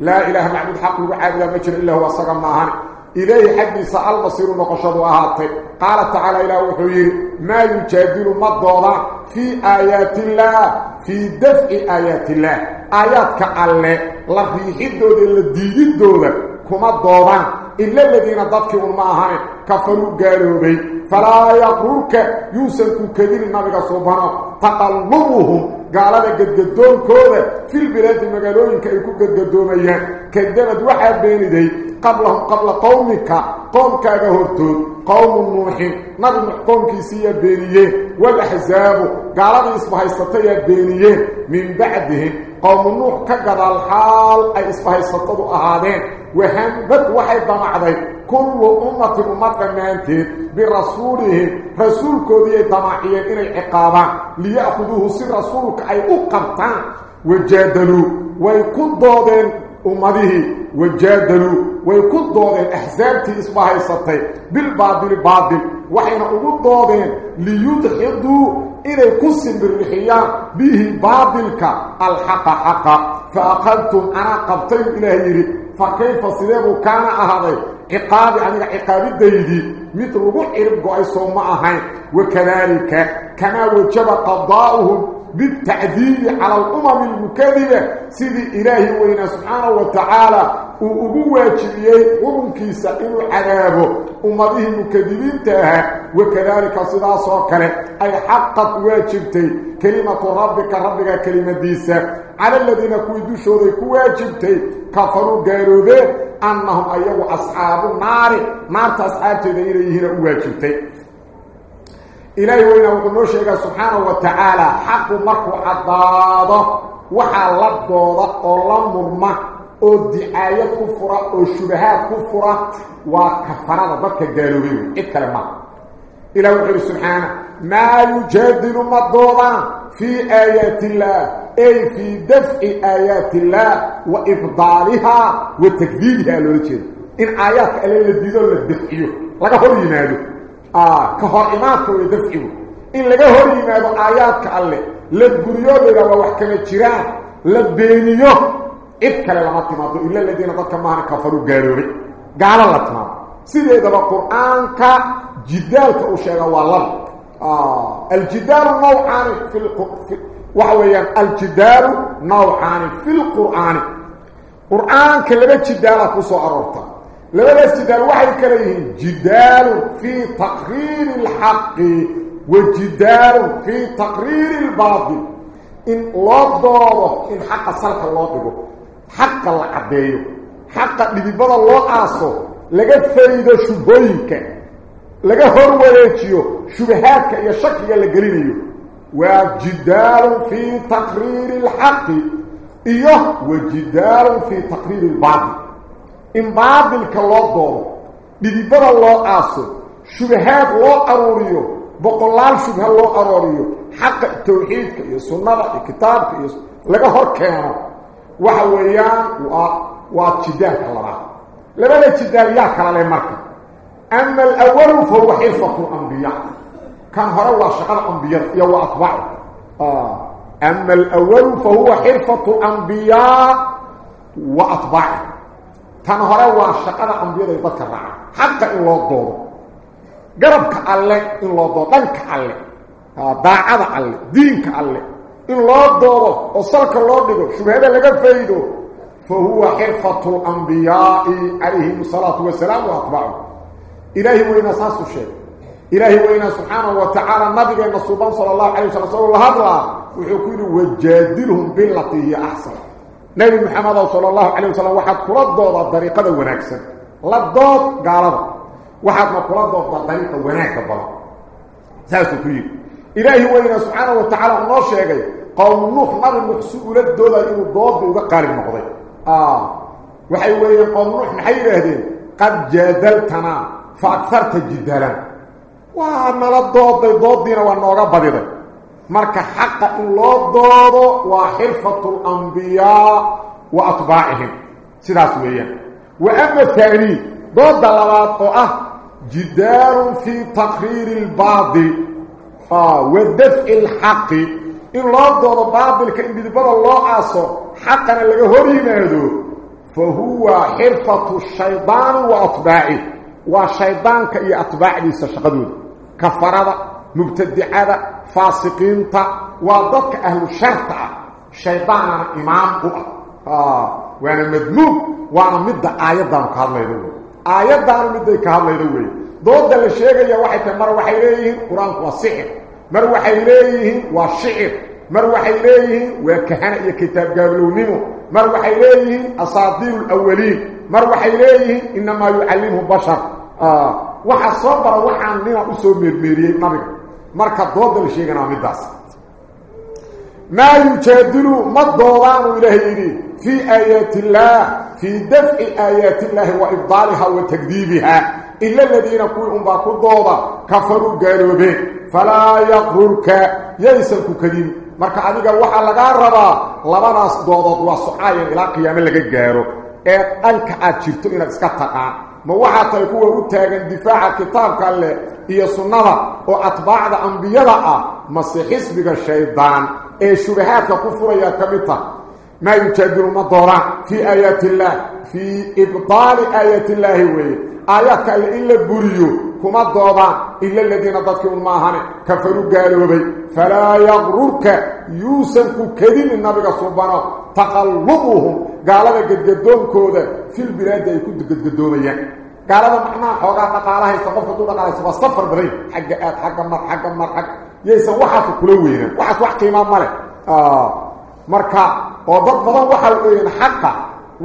لا إله محمد حق وعبد ما جرى إلا هو صقم ماهر إليه حقي سال مصير نقشد واهات قال تعالى إلى وحيه ما يجادل مضوا في آيات الله في دفع آيات الله. آيات كعله لا في حدود الديد دوله كما دوبان إلا الذين ضدكوا معهم كفروا قالوا بي. فلا يقررك يوسف كذير النبي سبحانه تقلبهم قال هذا قد قدوم كوذا في البلاد المقالوين كيكو قد قدوم أيان كذبت واحد بين دي. قبلهم قبل قومك. قومك هرتود قوم نوح نظم قوم كيسية بينية والأحزاب قال هذا اسمها يستطيع بينية. من بعدهم قوم نوح كقضى الحال أي اسمها يستطيع أهادين وهمت واحد ضمعدي كل أمة أمة مانتين برسولهم رسولك ذي ضمعيين إلى عقابا ليأخذوه سر رسولك أي أقبطان وجادلوا. ويكدودين أمده وجادلوا. ويكدودين أحزابتي اسمها يستطيع بالباطل باطل وحين أقدودين ليدحضوا إلى كسن بالرحيان به باطلك الحق حقا فأخذتم أنا قبطين إلهي فكيف صديبه كان أهضي عقابي أنك عقابي ديدي مثل ربع إرب قيسوا معهين وكذلك كما وجب قضاؤهم بالتعذيب على الأمم المكذبة. سيدي إلهي وإنا سبحانه وتعالى. وأبوه جبيه ومنكيسا إنو عذابه أمضيه المكذبين تاها وكذلك صدا صوكرة أي حقت واجبتي كلمة ربك ربك كلمة ديسة على الذين كويدوا شوري كواجبتي كفروا قالوا ذي أنهم أيضا أصحاب النار نار تسعات إليهنا واجبتي إلهي وينه وكنو شيغا سبحانه وتعالى. حق مرق عضاض وحال لبود أو لمرما أو دعاية كفر وكفرة شبهات كفر وكفر ربك قالوا اكلم إلى وحي سبحانه. ما يجادل مضوضا في آيات الله. أي في دفع آيات الله. وإفضالها. وتكذيبها لوجه. إن ايات الله اللي بيدور لك بخيو لا هو ينادي imaadka way dafcigu in laga hor yimaado aayaadka alle la guryoobayda waa wax kala jiraan la beeniyo cid kale lama timaado ila aladiina dadka maahana kafaruu gaaloobay gaalo la timaado sideedaba qur-aanka jidaalka uu sheega waa laba aljidaalu nawcaani fi waxa weeyaan aljidaalu nawcaani fi lqur'aani qur-aanka laba jidaala ku soo aroorta taqriiri alxaqi wa jidaalu fii taqriiri albaatil in loo doodo in xaqa salka loo dhigo xaqa la caddeeyo xaqa dhidibada loo aaso laga faydo shubhooyinka laga hor wareejiyo shubahaadka iyo shakiga la gelinayo waa jidaalun fii taqriiri alxaqi iyo wa jidaalun fii taqriiri albaatil ان بعض الكلوغو ديبر الله عاصو شبهات لو اروريو بقلال شبه لو اروريو حق التوحيد يا سنه الكتاب يا لغا هركان وحا ويان واجدان كلرا لما لا تجدان يا كلاله مرك اما الأول فهو حفظ الانبياء كان هو الله شغل انبياء يا واطبع آه اما الأول فهو حفظ الانبياء واطبعه كان هو هو شقد انبياء بكر حتى لو دور جربك الله ان لو دور دنك الله باعد على دينك الله ان لو دور وصلك لو دغ شبهه لا فايده فهو حرفه الانبياء عليه الصلاه والسلام واتباعه اليه وين أساس الشيء اليه وين سبحانه وتعالى نبي الرسول صلى الله عليه وسلم هذا ويقول وجادلهم بالتي هي احسن نبي محمد صلى الله عليه وسلم واحد كرد ضد الطريقة الوناكسه لا ضد غلط واحد ما كرد ضد الطريقة الوناكسه بره ثالث في اله هو ان سبحانه وتعالى الله شيغي قوم نوح مر مخسوله دولا إنه ضد أو قارب مقضي. آه. وحي وي قوم نوح نحي لهدين قد جادلتنا فأكثرت الجدال وأنا لا ضد ضدنا وأنا غبضت مركه حق الله ضوض وحرفه الانبياء واطباعهم سداسويا واما الثاني ضد الاطاعه جدار في تقرير البعض ها ودفع الحق الا ضوض بعض الكريم بدبر الله عصا حقا اللي هورينا فهو حرفه الشيطان واطباعه وشيطانك يا اطباع ليس شقدود كفرده مبتدعة فاسقين تا وضك أهل الشرطة. شيطان إمام أه وأنا مدموك وأنا مدى آيات دانو كهالله يدوه آيات دانو مدى كهالله يدوه دود دلشيغة يوحي تمروح إليه قرآن هو سحر. مروح إليه هو شعر. مروح إليه هو كهانة كتاب قابلو نمو مروح إليه أصادير الأولين. مروح إليه إنما يعلمه بشر. آه، وحا صبر وحا نمو أسو مرميري نمو marka dooda la sheeganaa middaas maa yujaadilu ma doodaanu ilaahay yidhi fii aayaati illaah fii dafci aayaati illaahi wa ibdaaliha wa takdiibiha ila aladiina kuwii unbaa ku dooda kafaruu gaaloobeen falaa yaqrurka yaysan ku kadin marka adiga waxaa lagaa rabaa labadaas doodood waa socaayan ilaa qiyaame laga gaaro ee dhanka aad jirto inaad iska taqaan ما وحات يكون هو تاغن دفاع كتاب كله هي سنة أو أتباع الانبياء مسيح حزب الشيطان اي شبهات كفر يا كبتا ما يتجر مضرا في آيات الله في إبطال آيات الله وهي اياك إلا البريو كما ضوبا إلا الذين ضطكوا معهم كفروا قالوا بي. فلا يغرك يوسف كريم النبي سبحانه تقلبهم. Gaalada gadgadoonkooda filbilaadi ay ku gadgadoomayaan gaalada macnaha xoogaa dhaqaalahaysa qofka duu dhaqaalaysa waa safar baday xagga aad xagga mar xagga mar xag yaysan waxaas kula weynaan waxaas wax qiimaa male marka oo dad badan waxaa weeyaan xaqa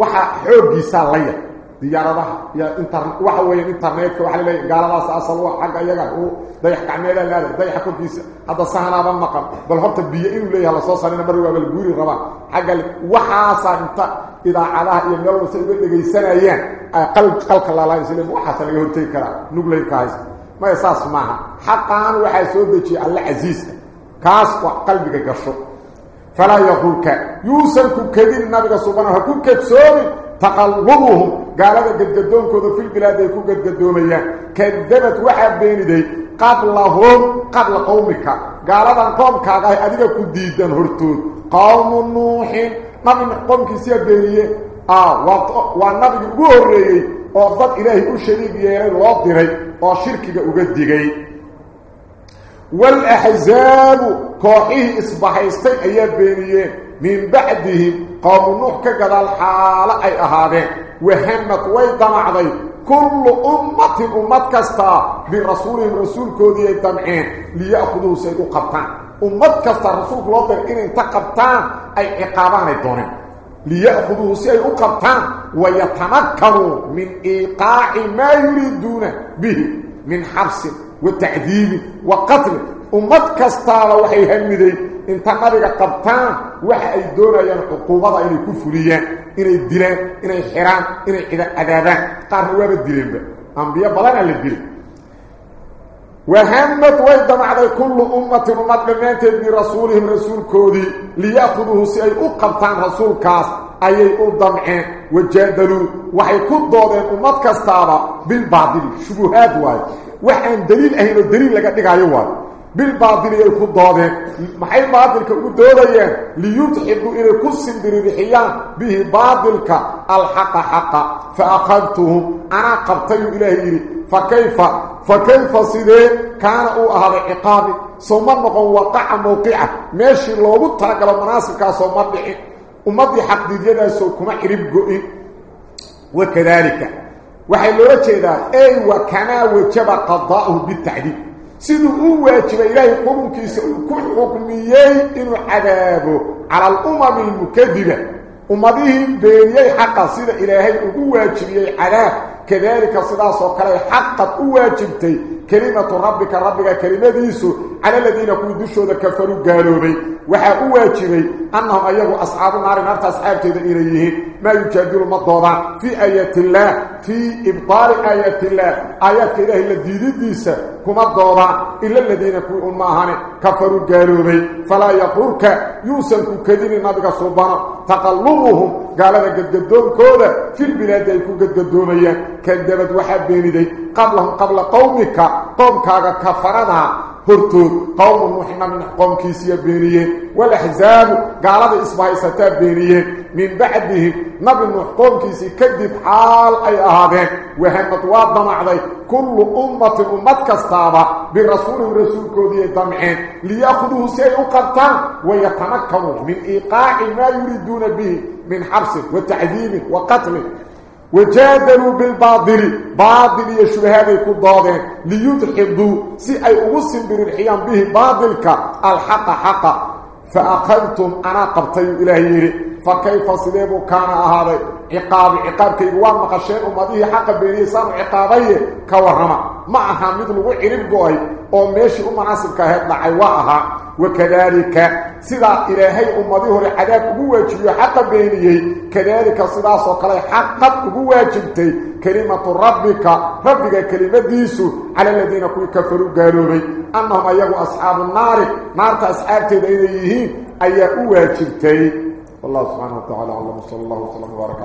waxa xooggiisaa la yar diyaaradaha iyo internet waxa weeye internetka waxa leeyahay gaaladaas asal waa xagga iyaga uu dayax gacmeeda laada dayax korkiisa hadda sahanaaba maqan bal horta biyo inuu leeyahay la soo saarina mar waa bal guuri raba xagga waxaasa inta idaacadaha iyo meel walba uga dhegaysanayaan qalb qalka laalaan isla waxaas laga hortay karaa nuclearka haysta ma saas maaha xaqaan waxa soo dejiyay alla aziiska kaas waa qalbiga gasho فلا يقولك يوسف كذين النبي سبحانه كو كبسومي تقلبهم. قال هذا قد قدوم كذا في البلاد يكو قد قدوميا كذبت واحد بين دي. قبلهم قبل قومك. قال هذا قومك أديك كديدا هرتود. قوم نوح. نبي قومك سيا بينيه آه والنبي قوري وضد إلهي أشريك يلي وضري وشركك أقدقي والأحزاب كوحيه إصبحيستين أيام بينيين من بعدهم قوم نوح كقد الحالة أي أهادين. وهمت ويدمعضي كل أمة أمة كستا برسولهم رسول كودي الدمعين ليأخذوا سيدو قبطان. أمة كستا رسول الله إن انتقبطان أي عقابان الدونين. ليأخذوا سيدو قبطان ويتمكنوا من إيقاع ما يريدون به من حبس والتعذيب وقتل. امت كستاله waxay hamiday inta nabiga qabtaan waxa ay doonayaan xuquuqada inay ku fuliyaan inay dilaan inay xiraan inay cadaabaan qaarna waaba dileenba anbiya badan la dilay وهمت ويدمعد كل أمة بمانتد برسولهم رسول كودي ليأخذوه سيئي أقبطان رسول كاس. أي أدمعين وجادلوا. وحي كدودين أمت كستابة بالبعضل شبهات واي. وحين دليل أهل الدليل لك دقايا واي. بالباطل يكون ضاده محي الباطل كودوديا ليتحب إلى قص بريحيا به باطل باطلك. الحق حق فاخذته أنا قبطي اليه فكيف؟ فكيف سيده كان أو أهل عقاب. ثم مقام وقع موقع ماشي لو تاغل مناسك ثم وما امضي حق سو كما قريب جوي وكذلك. وحي لو جيدا أي وكان وجب قضاءه بالتعديل siduu u waajiba ilaahay qurunkiisa uu ku xukmiyey inuu cadaabo cala alumami almukadiba ummadihii beeniyey xaqa sida ilaahay ugu waajibiyey cadaab kadalika sidaasoo kale xaqad u waajibtay kelimatu rabbika rabbiga kelimadiisu على الذين كودشوا كفروا قالوا بي. وحا أواجري أنهم أيهو أصحاب النار نارت أصحاب تذئريه ما يجادل مضوضا. في آيات الله في إبطال آيات الله. آيات إله إلا ديديسة كما الضوضا إلا الذين كودوا معهن كفروا قالوا بي. فلا يقولك. يوسف ما مدك صبانا. تقلبهم. قال قد قددون كودا. في البلاد يكون قددون كذبت وحبين دي. قبلهم قبل قومك. قومك كفردها هرت قوم نوح من قوم كيسيه بينيه ولا حزاب قالوا اسبايسات بينيه من بعده نبي نوح قوم كيسي كذب حال اي اهابه وهم توضم علي كل امه امتك استابا برسول رسول كوديه دمعين لياخذوا سيئ قرطا ويتمكنوا من ايقاع ما يريدون به من حبسه وتعذيبه وقتله وجادلوا بالباطل. باطل يشبهه كدودين ليدحضوا. سي أي اوسم بالحيان به باطلك. الحق حقا فأخذتم أنا قبطي الهي فكيف صليبه كان هذا عقاب عقاب كي وان مقشين أمديه حق بيني صار عقابيه كورما معها مثل وعرب قوي. أو ماشي مناسب كهد دحي وأها. وكذلك سدا إلهي أمديه العذاب واجب حق بيني كذلك سدا سوكله حق واجبتي كلمة ربك. ربك كلمة ديسو. على الذين كفروا قالوا أنهم ايغوا أصحاب النار. نار اصحابتي ايهين اي واجبتي والله سبحانه وتعالى علم صلى الله وسلم وبارك